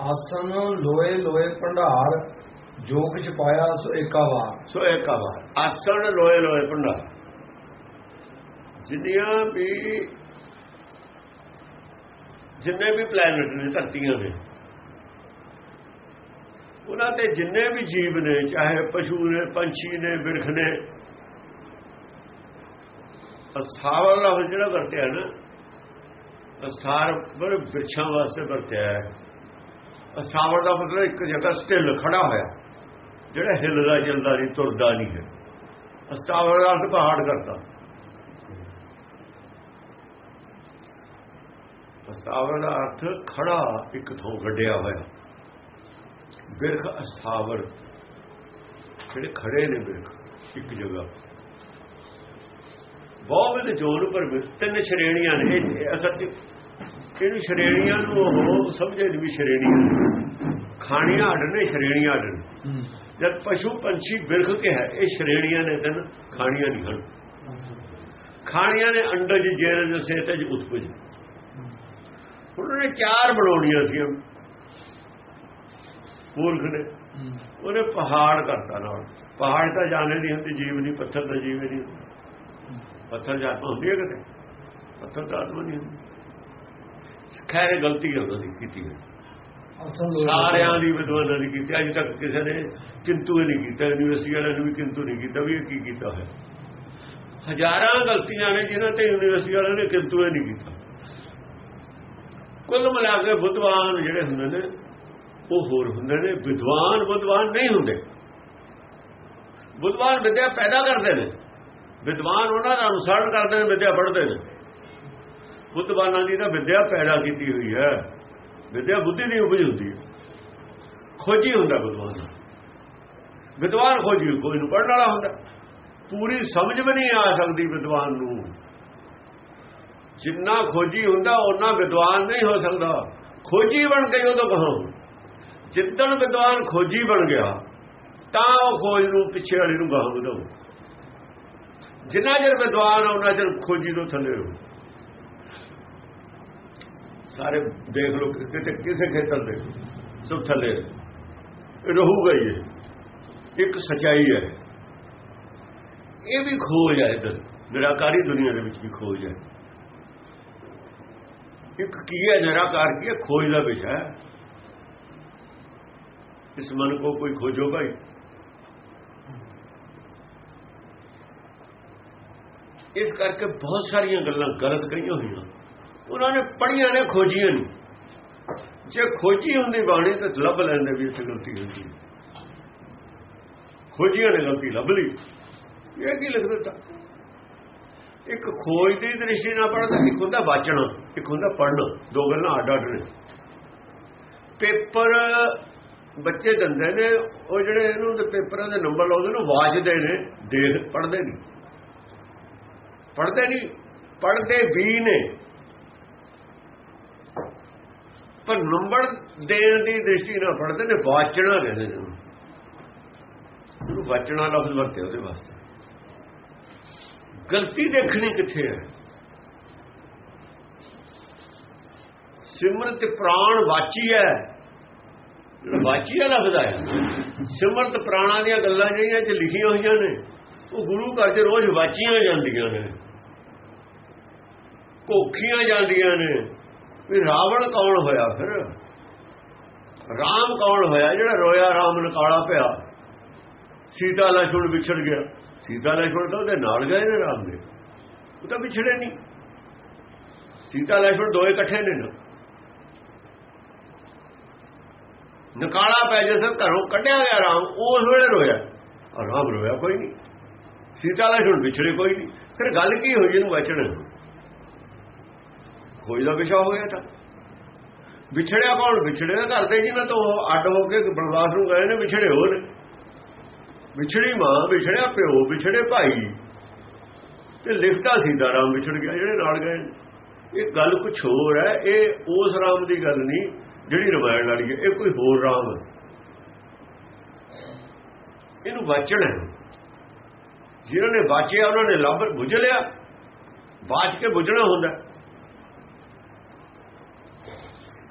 ਆਸਨ ਲੋਏ ਲੋਏ ਭੰਡਾਰ ਜੋ ਕਿਛ ਪਾਇਆ, ਸੋ ਏਕਾ ਵਾਰ। ਸੋ ਏਕਾ ਵਾਰ। ਆਸਣ ਲੋਏ ਲੋਏ ਭੰਡਾਰ। ਜਿੰਨੀਆਂ ਵੀ, ਜਿੰਨੇ ਵੀ ਪਲੈਨਟ ਨੇ, ਧਰਤੀਆਂ ਨੇ, ਉਹਨਾਂ ਤੇ ਜਿੰਨੇ ਵੀ ਜੀਵ ਨੇ, ਚਾਹੇ ਪਸ਼ੂ ਨੇ, ਪੰਛੀ ਨੇ, ਬਿਰਖ ਨੇ ਅਸਥਾਵਰ ਲਫ਼ਜ਼ ਜਿਹੜਾ ਵਰਤਿਆ ਨਾ ਅਸਥਾਰ ਪਰ ਬਿਰਛਾਂ ਵਾਸਤੇ ਵਰਤਿਆ ਹੈ। ਅਸਥਾਵਰ ਦਾ ਮਤਲਬ ਇੱਕ ਜਗ੍ਹਾ ਸਟਿਲ ਖੜਾ ਹੋਇਆ। ਜਿਹੜਾ ਹਿੱਲਦਾ ਜਲਦਾ ਨਹੀਂ, ਤੁਰਦਾ ਨਹੀਂ ਹੈ। ਅਸਥਾਵਰ ਦਾ ਅਰਥ ਪਹਾੜ ਕਰਦਾ। ਅਸਥਾਵਰ ਦਾ ਅਰਥ ਖੜਾ ਇੱਕ ਥਾਂ ਗੱਡਿਆ ਹੋਇਆ। ਬਿਰਖ ਅਸਥਾਵਰ ਜਿਹੜੇ ਖੜੇ ਨੇ ਬਿਰਖ, ਇੱਕ ਜਗ੍ਹਾ। ਬਹੁਤ ਦੇ ਜੋਨ ਪਰ ਤਿੰਨ ਸ਼੍ਰੇਣੀਆਂ ਨੇ। ਇਹ- ਅਸਲ ਚ ਇਹਨੂੰ ਸ਼੍ਰੇਣੀਆਂ ਨੂੰ ਉਹ ਸਮਝੇ ਨਹੀਂ ਵੀ ਸ਼੍ਰੇਣੀਆਂ ਖਾਣੀਆਂ ਅੱਡ ਨੇ ਸ਼੍ਰੇਣੀਆਂ ਅੱਡ ਨੇ। ਜਦ ਪਸ਼ੂ ਪੰਛੀ ਬਿਰਖ ਕੇ ਹੈ ਇਹ ਸ਼੍ਰੇਣੀਆਂ ਨੇ ਤਨ ਖਾਣੀਆਂ ਨਹੀਂ ਹਨ। ਖਾਣੀਆਂ ਨੇ ਅੰਡਜ ਜੇਰ ਸੇਤਜ ਉਤਪਜ। ਉਹਨਾਂ ਨੇ ਚਾਰ ਬਣਾਉਣੀਆਂ ਸੀ। ਮੂਰਖ ਨੇ। ਉਹਨੇ ਪਹਾੜ ਕਰਤਾ ਨਾਲ। ਪਹਾੜ ਤਾਂ ਜਾਣੇ ਨਹੀਂ ਹੁੰਦੀ ਜੀਵ ਨਹੀਂ ਪੱਥਰ ਦਾ ਜੀਵ ਨਹੀਂ ਪੱਥਰ ਜਾਤ ਹੁੰਦੀ ਹੈ ਕਿਤੇ? ਪੱਥਰ ਦਾ ਆਤਮਾ ਨਹੀਂ ਹੁੰਦੀ। ਖੈਰ ਇਹ ਗਲਤੀ ਹੈ ਉਹਨਾਂ ਦੀ ਕੀਤੀ ਹੈ ਸਾਰਿਆਂ ਦੀ ਵਿਦਵਾਨਾਂ ਦੀ ਕੀਤੀ ਅਜੇ ਤੱਕ ਕਿਸੇ ਨੇ ਕਿੰਤੂ ਹੀ ਨਹੀਂ ਕੀਤਾ ਯੂਨੀਵਰਸਿਟੀ ਵਾਲਿਆਂ ਨੇ ਵੀ ਕਿੰਤੂ ਨਹੀਂ ਕੀਤਾ ਵੀ ਇਹ ਕੀ ਕੀਤਾ ਹੈ ਹਜ਼ਾਰਾਂ ਗਲਤੀਆਂ ਨੇ ਜਿਨ੍ਹਾਂ ਤੇ ਯੂਨੀਵਰਸਿਟੀ ਵਾਲਿਆਂ ਨੇ ਕਿੰਤੂ ਨਹੀਂ ਕੀਤਾ। ਕੁੱਲ ਮਿਲਾ ਕੇ ਬੁੱਧਵਾਨ ਜਿਹੜੇ ਹੁੰਦੇ ਨੇ ਉਹ ਹੋਰ ਹੁੰਦੇ ਨੇ ਵਿਦਵਾਨ ਬੁੱਧਵਾਨ ਨਹੀਂ ਹੁੰਦੇ। ਬੁੱਧਵਾਨ ਵਿਦਿਆ ਪੈਦਾ ਕਰਦੇ ਨੇ। ਵਿਦਵਾਨ ਉਹਨਾਂ ਦਾ ਅਨੁਸਰਣ ਕਰਦੇ ਨੇ ਵਿਦਿਆ ਪੜ੍ਹਦੇ ਨੇ। ਬੁੱਧਵਾਨਾਂ ਦੀ ਤਾਂ ਵਿਦਿਆ ਪੈਦਾ ਕੀਤੀ ਹੋਈ ਹੈ। ਵਿਦਿਆ ਬੁੱਧੀ ਦੀ ਉਪਜ ਹੁੰਦੀ ਹੈ। ਖੋਜੀ ਹੁੰਦਾ ਵਿਦਵਾਨ ਵਿਦਵਾਨ ਖੋਜੀ, ਕੋਈ ਨੂੰ ਪੜਨ ਵਾਲਾ ਹੁੰਦਾ। ਪੂਰੀ ਸਮਝ ਵੀ ਨਹੀਂ ਆ ਸਕਦੀ ਵਿਦਵਾਨ ਨੂੰ। ਜਿੰਨਾ ਖੋਜੀ ਹੁੰਦਾ ਉਹਨਾਂ ਵਿਦਵਾਨ ਨਹੀਂ ਹੋ ਸਕਦਾ। ਖੋਜੀ ਬਣ ਕੇ ਉਦੋਂ ਕਹਾਂ। ਜਿੱਦਣ ਵਿਦਵਾਨ ਖੋਜੀ ਬਣ ਗਿਆ, ਤਾਂ ਉਹ ਖੋਜ ਨੂੰ ਪਿੱਛੇ ਵਾਲੀ ਨੂੰ ਗਾਹ ਵਧਾਉ ਜਿੰਨਾ ਚਿਰ ਵਿਦਵਾਨ ਆ ਉਹਨਾਂ ਚਿਰ ਖੋਜੀ ਤੋਂ ਥੱਲੇ ਰਹੋ। ਸਾਰੇ ਦੇਖ ਲਓ ਕਿਤੇ ਕਿਸੇ ਖੇਤਰ ਦੇ ਸਭ ਥੱਲੇ ਰਹੂਗਾ ਹੀ। ਇਹ। ਇੱਕ ਸਚਾਈ ਹੈ। ਇਹ ਵੀ ਖੋਜ ਹੈ ਇਧਰ, ਨਿਰਾਕਾਰੀ ਦੁਨੀਆ ਦੇ ਵਿੱਚ ਵੀ ਖੋਜ ਹੈ। ਇੱਕ ਕੀ ਹੈ ਨਿਰਾਕਾਰ? ਕੀ ਹੈ? ਖੋਜ ਦਾ ਵਿਸ਼ਾ ਹੈ। ਇਸ ਮਨ ਕੋ ਕੋਈ ਖੋਜੋ ਭਾਈ। ਇਸ ਕਰਕੇ ਬਹੁਤ ਸਾਰੀਆਂ ਗੱਲਾਂ ਗਲਤ ਕਹੀਆਂ ਹੋਈਆਂ। ਉਹਨਾਂ ਨੇ ਪੜੀਆਂ ਨੇ, ਖੋਜੀਆਂ ਨਹੀਂ ਜੇ ਖੋਜੀ ਹੁੰਦੀ ਬਾਣੀ ਤਾਂ ਲੱਭ ਲੈਂਦੇ ਵੀ ਇੱਥੇ ਗਲਤੀ ਹੁੰਦੀ ਖੋਜੀਆਂ ਨੇ ਗਲਤੀ ਲੱਭ ਲਈ। ਇਹ ਕੀ ਲਿਖ ਦਿੱਤਾ? ਇੱਕ ਖੋਜ ਦੀ ਦ੍ਰਿਸ਼ਟੀ ਨਾਲ ਪੜਦਾ ਇੱਕ ਹੁੰਦਾ ਵਾਚਣਾ, ਇੱਕ ਹੁੰਦਾ ਪੜਨਾ ਦੋ ਗੱਲਾਂ ਅੱਡ ਅੱਡ ਨੇ। ਪੇਪਰ ਬੱਚੇ ਦਿੰਦੇ ਨੇ, ਉਹ ਜਿਹੜੇ ਇਹਨੂੰ ਦੇ ਪੇਪਰਾਂ ਦੇ ਨੰਬਰ ਲਾਉਂਦੇ ਨੇ ਵਾਚਦੇ ਨੇ, ਦੇਖ ਪੜਦੇ ਨਹੀਂ। ਪੜਦੇ ਨਹੀਂ ਪੜਦੇ ਵੀ ਨੇ। ਪਰ ਨੰਬਰ ਦੇਣ ਦੀ ਦ੍ਰਿਸ਼ਟੀ ਨਾਲ ਪੜਦੇ ਨੇ, ਵਾਚਣਾ ਕਹਿੰਦੇ ਨੇ। ਉਹਨੂੰ। ਵਾਚਣਾ ਲਫ਼ਜ਼ ਵਰਤੇ ਉਹਦੇ ਵਾਸਤੇ। ਗਲਤੀ ਦੇਖਣੀ ਕਿੱਥੇ ਹੈ? ਸਿਮਰਤ ਪ੍ਰਾਣ ਵਾਚੀ ਹੈ। ਜਿਹੜਾ ਵਾਚੀ ਹੈ ਲਫ਼ਜ਼ ਆਇਆ। ਸਿਮਰਤ ਪ੍ਰਾਣਾਂ ਦੀਆਂ ਗੱਲਾਂ ਜਿਹੜੀਆਂ ਚ ਲਿਖੀਆਂ ਹੋਈਆਂ ਨੇ, ਉਹ ਗੁਰੂ ਘਰ 'ਚ ਰੋਜ਼ ਵਾਚੀਆਂ ਜਾਂਦੀਆਂ ਨੇ। ਕੋਖੀਆਂ ਜਾਂਦੀਆਂ ਨੇ। ਵੀ ਰਾਵਣ ਕੌਣ ਹੋਇਆ ਫਿਰ? ਰਾਮ ਕੌਣ ਹੋਇਆ? ਜਿਹੜਾ ਰੋਇਆ ਰਾਮ ਨਕਾਲਾ ਪਿਆ। ਸੀਤਾ ਲਛਮਣ ਵਿਛੜ ਗਿਆ। ਸੀਤਾ ਲਛਮਣ ਤਾਂ ਉਹਦੇ ਨਾਲ ਗਏ ਨੇ ਰਾਮ ਦੇ। ਉਹ ਤਾਂ ਵਿਛੜੇ ਨਹੀਂ। ਸੀਤਾ ਲਛਮਣ ਦੋਏ ਇਕੱਠੇ ਨੇ ਨਾ। ਨਕਾਲਾ ਪੈ ਜਿਸ ਘਰੋਂ, ਕੱਢਿਆ ਗਿਆ ਰਾਮ, ਉਸ ਵੇਲੇ ਰੋਇਆ। ਰਾਮ ਰੋਇਆ ਕੋਈ ਨਹੀਂ। ਸੀਤਾ ਲਛਮਣ ਵਿਛੜੇ ਕੋਈ ਨਹੀਂ। ਫਿਰ ਗੱਲ ਕੀ ਹੋਈ? ਇਹਨੂੰ ਵਚਣ ਖੋਜ ਦਾ ਵਿਸ਼ਾ ਹੋ ਗਿਆ ਤਾਂ। ਵਿਛੜਿਆ ਕੌਣ? ਵਿਛੜੇ ਦਾ ਕਰਦੇ ਜੀ ਨਾ ਤਾਂ ਅੱਡ ਹੋ ਕੇ ਬਨਵਾਸ ਨੂੰ ਗਏ ਨੇ, ਵਿਛੜੇ ਹੋਰ। ਵਿਛੜੀ ਮਾਂ, ਵਿਛੜਿਆ ਪਿਓ, ਵਿਛੜੇ ਭਾਈ। ਤੇ ਲਿਖਤਾ ਸੀ ਦਾ ਰਾਮ ਵਿਛੜ ਗਿਆ, ਜਿਹੜੇ ਨਾਲ ਗਏ ਨੇ। ਇਹ ਗੱਲ ਕੁਝ ਹੋਰ ਹੈ, ਇਹ ਉਸ ਰਾਮ ਦੀ ਗੱਲ ਨਹੀਂ, ਜਿਹੜੀ ਰਮਾਇਣ ਵਾਲੀ ਹੈ, ਇਹ ਕੋਈ ਹੋਰ ਰਾਮ ਹੈ। ਇਹਨੂੰ ਵਾਚਣਾ ਹੈ। ਜਿਨ੍ਹਾਂ ਨੇ ਵਾਚਿਆ, ਉਹਨਾਂ ਨੇ ਲੱਭ ਬੁੱਝ ਲਿਆ। ਬਾਚ ਕੇ ਬੁੱਝਣਾ ਹੁੰਦਾ।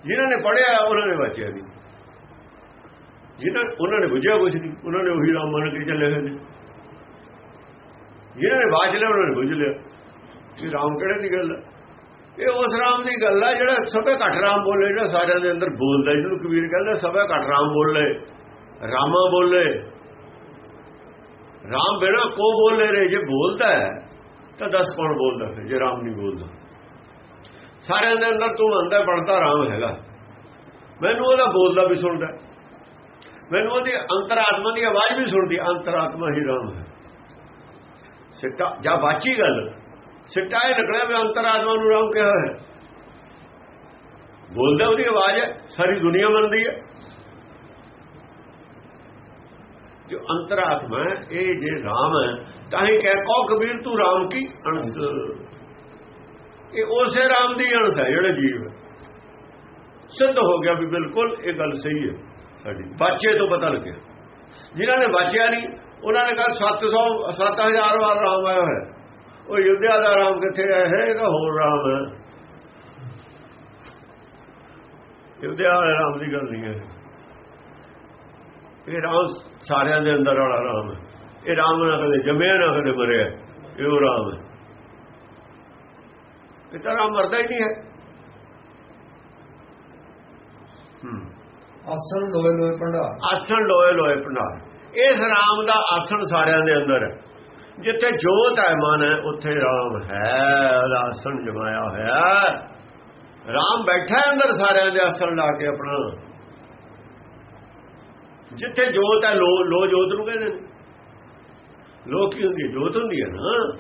ਜਿਨ੍ਹਾਂ ਨੇ ਪੜਿਆ ਉਹਨਾਂ ਨੇ ਬਚਿਆ ਨਹੀਂ। ਜਿਹਨਾਂ ਉਹਨਾਂ ਨੇ ਬੁਝਿਆ ਕੁਝ ਨਹੀਂ, ਉਹਨਾਂ ਨੇ ਉਹੀ ਰਾਮ ਮੰਨ ਕੇ ਚੱਲੇ ਹੋਏ ਨੇ। ਜਿਹਨਾਂ ਨੇ ਬਾਜ ਲਿਆ, ਉਹਨਾਂ ਨੇ ਬੁਝ ਲਿਆ। ਕਿ ਰਾਮ ਕਿਹੜੇ ਦੀ ਗੱਲ ਹੈ ਇਹ ਉਸ ਰਾਮ ਦੀ ਗੱਲ ਹੈ ਜਿਹੜਾ ਸਭੇ ਘਟ ਰਾਮ ਬੋਲੇ, ਜਿਹੜਾ ਸਾਰਿਆਂ ਦੇ ਅੰਦਰ ਬੋਲਦਾ, ਜਿਹਨੂੰ ਕਬੀਰ ਕਹਿੰਦਾ ਸਭੇ ਘਟ ਰਾਮ ਬੋਲੇ। ਰਾਮਾ ਬੋਲੇ। ਰਾਮ ਬਿਨਾ ਕੋ ਬੋਲੇ ਰੇ ਜੇ ਬੋਲਦਾ ਹੈ, ਤਾਂ ਦੱਸ ਕੌਣ ਬੋਲਦਾ ਫਿਰ, ਜੇ ਰਾਮ ਨਹੀਂ ਬੋਲਦਾ? ਸਾਰਿਆਂ ਦੇ ਅੰਦਰ ਤੂੰ ਅੰਦਰ ਬਣਦਾ ਰਾਮ ਹੈਗਾ। ਮੈਨੂੰ ਉਹਦਾ ਬੋਲਦਾ ਵੀ ਸੁਣਦਾ। ਮੈਨੂੰ ਉਹਦੀ ਅੰਤਰਾਤਮਾ ਦੀ ਆਵਾਜ਼ ਵੀ ਸੁਣਦੀ, ਅੰਤਰਾਤਮਾ ਹੀ ਰਾਮ ਹੈ। ਸਿੱਟਾ, ਜਾਂ ਬਾਚੀ ਗੱਲ, ਸਿੱਟਾ ਇਹ ਨਿਕਲਿਆ ਵੀ ਅੰਤਰਾਤਮਾ ਨੂੰ ਰਾਮ ਕਿਹਾ ਹੈ। ਬੋਲਦਾ ਉਹਦੀ ਆਵਾਜ਼ ਹੈ, ਸਾਰੀ ਦੁਨੀਆ ਮੰਨਦੀ ਹੈ। ਜੋ ਅੰਤਰਾਤਮਾ ਹੈ, ਇਹ ਜੇ ਰਾਮ ਹੈ, ਤਾਂ ਹੀ ਕਹਿ ਕੋ ਕਬੀਰ ਤੂੰ ਰਾਮ ਕੀ? ਅਣਸ ਇਹ ਉਸੇ ਰਾਮ ਦੀ ਅਣਸ ਹੈ ਜਿਹੜੇ ਜੀਵ ਸਿੱਧ ਹੋ ਗਿਆ ਵੀ ਬਿਲਕੁਲ ਇਹ ਗੱਲ ਸਹੀ ਹੈ ਸਾਡੀ। ਬਾਚੇ ਤੋਂ ਪਤਾ ਲੱਗਿਆ। ਜਿਨ੍ਹਾਂ ਨੇ ਬਾਚਿਆ ਨਹੀਂ, ਉਹਨਾਂ ਨੇ ਕੱਲ 700 7000 ਵਾਰ ਰਾਮ ਆਇਆ ਹੈ ਉਹ ਯੁੱਧਿਆ ਦਾ ਰਾਮ ਕਿੱਥੇ ਆਇਆ ਹੈ ਇਹਦਾ ਹੋਰ ਰਾਮ ਹੈ। ਯੁੱਧਿਆ ਵਾਲੇ ਰਾਮ ਦੀ ਗੱਲ ਨਹੀਂ ਹੈ। ਇਹ ਰਾਮ ਸਾਰਿਆਂ ਦੇ ਅੰਦਰ ਵਾਲਾ ਰਾਮ ਹੈ। ਇਹ ਰਾਮ ਨਾ ਕਦੇ ਜੰਮਿਆ, ਨਾ ਕਦੇ ਮਰਿਆ। ਇਹ ਉਹ ਰਾਮ ਹੈ। ਇਹ ਤਾਂ ਰਾਮ ਮਰਦਾ ਹੀ ਨਹੀਂ ਹੈ। ਹੂੰ। ਆਸਣ ਲੋਏ ਲੋਏ ਭੰਡਾਰ। ਆਸਣ ਲੋਏ ਲੋਏ ਭੰਡਾਰ। ਇਸ ਰਾਮ ਦਾ ਆਸਣ ਸਾਰਿਆਂ ਦੇ ਅੰਦਰ ਹੈ। ਜਿੱਥੇ ਜੋਤ ਹੈ ਮਨ ਹੈ ਉੱਥੇ ਰਾਮ ਹੈ। ਉਹਦਾ ਆਸਣ ਜਮਾਇਆ ਹੋਇਆ ਰਾਮ ਬੈਠਾ ਅੰਦਰ ਸਾਰਿਆਂ ਦੇ ਆਸਣ ਲਾ ਕੇ ਆਪਣਾ। ਜਿੱਥੇ ਜੋਤ ਹੈ ਲੋ ਲੋ ਜੋਤ ਨੂੰ ਕਹਿੰਦੇ ਨੇ। ਲੋ ਕੀ ਹੁੰਦੀ ਜੋਤ ਹੁੰਦੀ ਹੈ ਨਾ।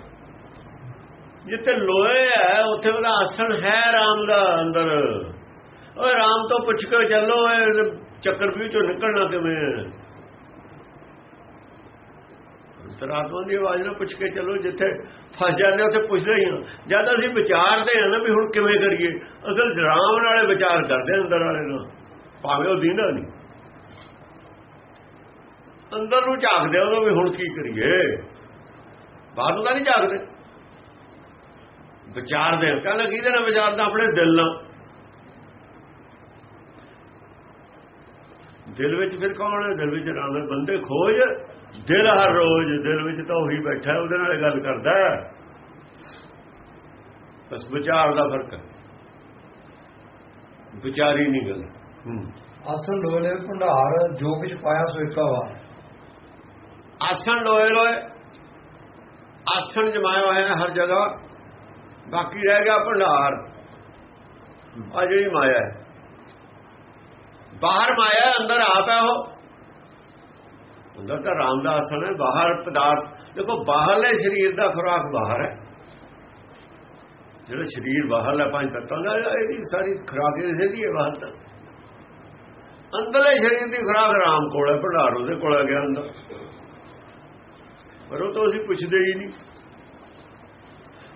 ਜਿੱਥੇ ਲੋਏ ਹੈ, ਉੱਥੇ ਉਹਦਾ ਆਸਣ ਹੈ ਰਾਮ ਦਾ ਅੰਦਰ। ਓਏ ਰਾਮ ਤੋਂ ਪੁੱਛ ਕੇ ਚੱਲੋ ਚੱਕਰ ਵੀ ਚੋਂ ਨਿਕਲਣਾ ਕਿਵੇਂ ਅੰਤਰਾਤਮਾ ਦੀ ਆਵਾਜ਼ ਨਾਲ ਪੁੱਛ ਕੇ ਚੱਲੋ, ਜਿੱਥੇ ਫਸ ਜਾਂਦੇ ਉੱਥੇ ਪੁੱਛਦੇ ਹੀ ਹਾਂ ਜਦ ਅਸੀਂ ਵਿਚਾਰਦੇ ਹਾਂ ਨਾ ਵੀ ਹੁਣ ਕਿਵੇਂ ਕਰੀਏ, ਅਸਲ ਰਾਮ ਨਾਲੇ ਵਿਚਾਰ ਕਰਦੇ ਅੰਦਰ ਵਾਲੇ ਨਾਲ ਭਾਵੇਂ ਉਹ ਦੀਨਾ ਨਹੀਂ। ਅੰਦਰ ਨੂੰ ਝਾਕਦੇ ਉਹਦਾ ਵੀ ਹੁਣ ਕੀ ਕਰੀਏ? ਬਾਹਰ ਨੂੰ ਤਾਂ ਨਹੀਂ ਝਾਕਦੇ। ਵਿਚਾਰਦੇ ਕਹਿੰਦਾ ਕਿਹਦੇ ਨਾਲ ਵਿਚਾਰਦਾ ਆਪਣੇ ਦਿਲ ਨਾਲ। ਦਿਲ ਵਿੱਚ ਫਿਰ ਕੌਣ ਹੈ? ਦਿਲ ਵਿੱਚ ਰਾਮ ਬੰਦੇ ਖੋਜ ਦਿਲ ਹਰ ਰੋਜ਼ ਦਿਲ ਵਿੱਚ ਤਾਂ ਉਹੀ ਬੈਠਾ ਉਹਦੇ ਨਾਲ ਗੱਲ ਕਰਦਾ ਬਸ ਵਿਚਾਰ ਦਾ ਫ਼ਰਕ ਹੈ। ਵਿਚਾਰੀ ਨਹੀਂ ਗੱਲ। ਆਸਣ ਲੋਏ ਭੰਡਾਰ ਜੋ ਕੁਛ ਪਾਇਆ ਸੋ ਇੱਕਾ ਵਾਰ। ਆਸਣ ਲੋਏ ਲੋਏ ਆਸਣ ਜਮਾਇਆ ਹੋਇਆ ਹਰ ਜਗ੍ਹਾ। ਬਾਕੀ ਰਹਿ ਗਿਆ ਭੰਡਾਰ। ਆ ਜਿਹੜੀ ਮਾਇਆ ਹੈ। ਬਾਹਰ ਮਾਇਆ ਅੰਦਰ ਆਪ ਹੈ ਉਹ। ਅੰਦਰ ਤਾਂ ਰਾਮ ਦਾ ਆਸਣ ਹੈ ਬਾਹਰ ਪਦਾਰਥ। ਦੇਖੋ, ਬਾਹਰਲੇ ਸਰੀਰ ਦਾ ਖੁਰਾਕ ਬਾਹਰ ਹੈ। ਜਿਹੜਾ ਸਰੀਰ ਬਾਹਰਲਾ ਪੰਜ ਤੱਤਾਂ ਦਾ, ਇਹਦੀ ਸਾਰੀ ਖੁਰਾਕ ਇਸੇ ਦੀ ਹੈ ਬਾਹਰ ਤਾਂ। ਅੰਦਰਲੇ ਸਰੀਰ ਦੀ ਖੁਰਾਕ ਰਾਮ ਕੋਲ ਹੈ, ਭੰਡਾਰ ਉਹਦੇ ਕੋਲ ਹੈ ਗਿਆ ਅੰਦਰ। ਪਰ ਉਹ ਤਾਂ ਅਸੀਂ ਪੁੱਛਦੇ ਹੀ ਨਹੀਂ।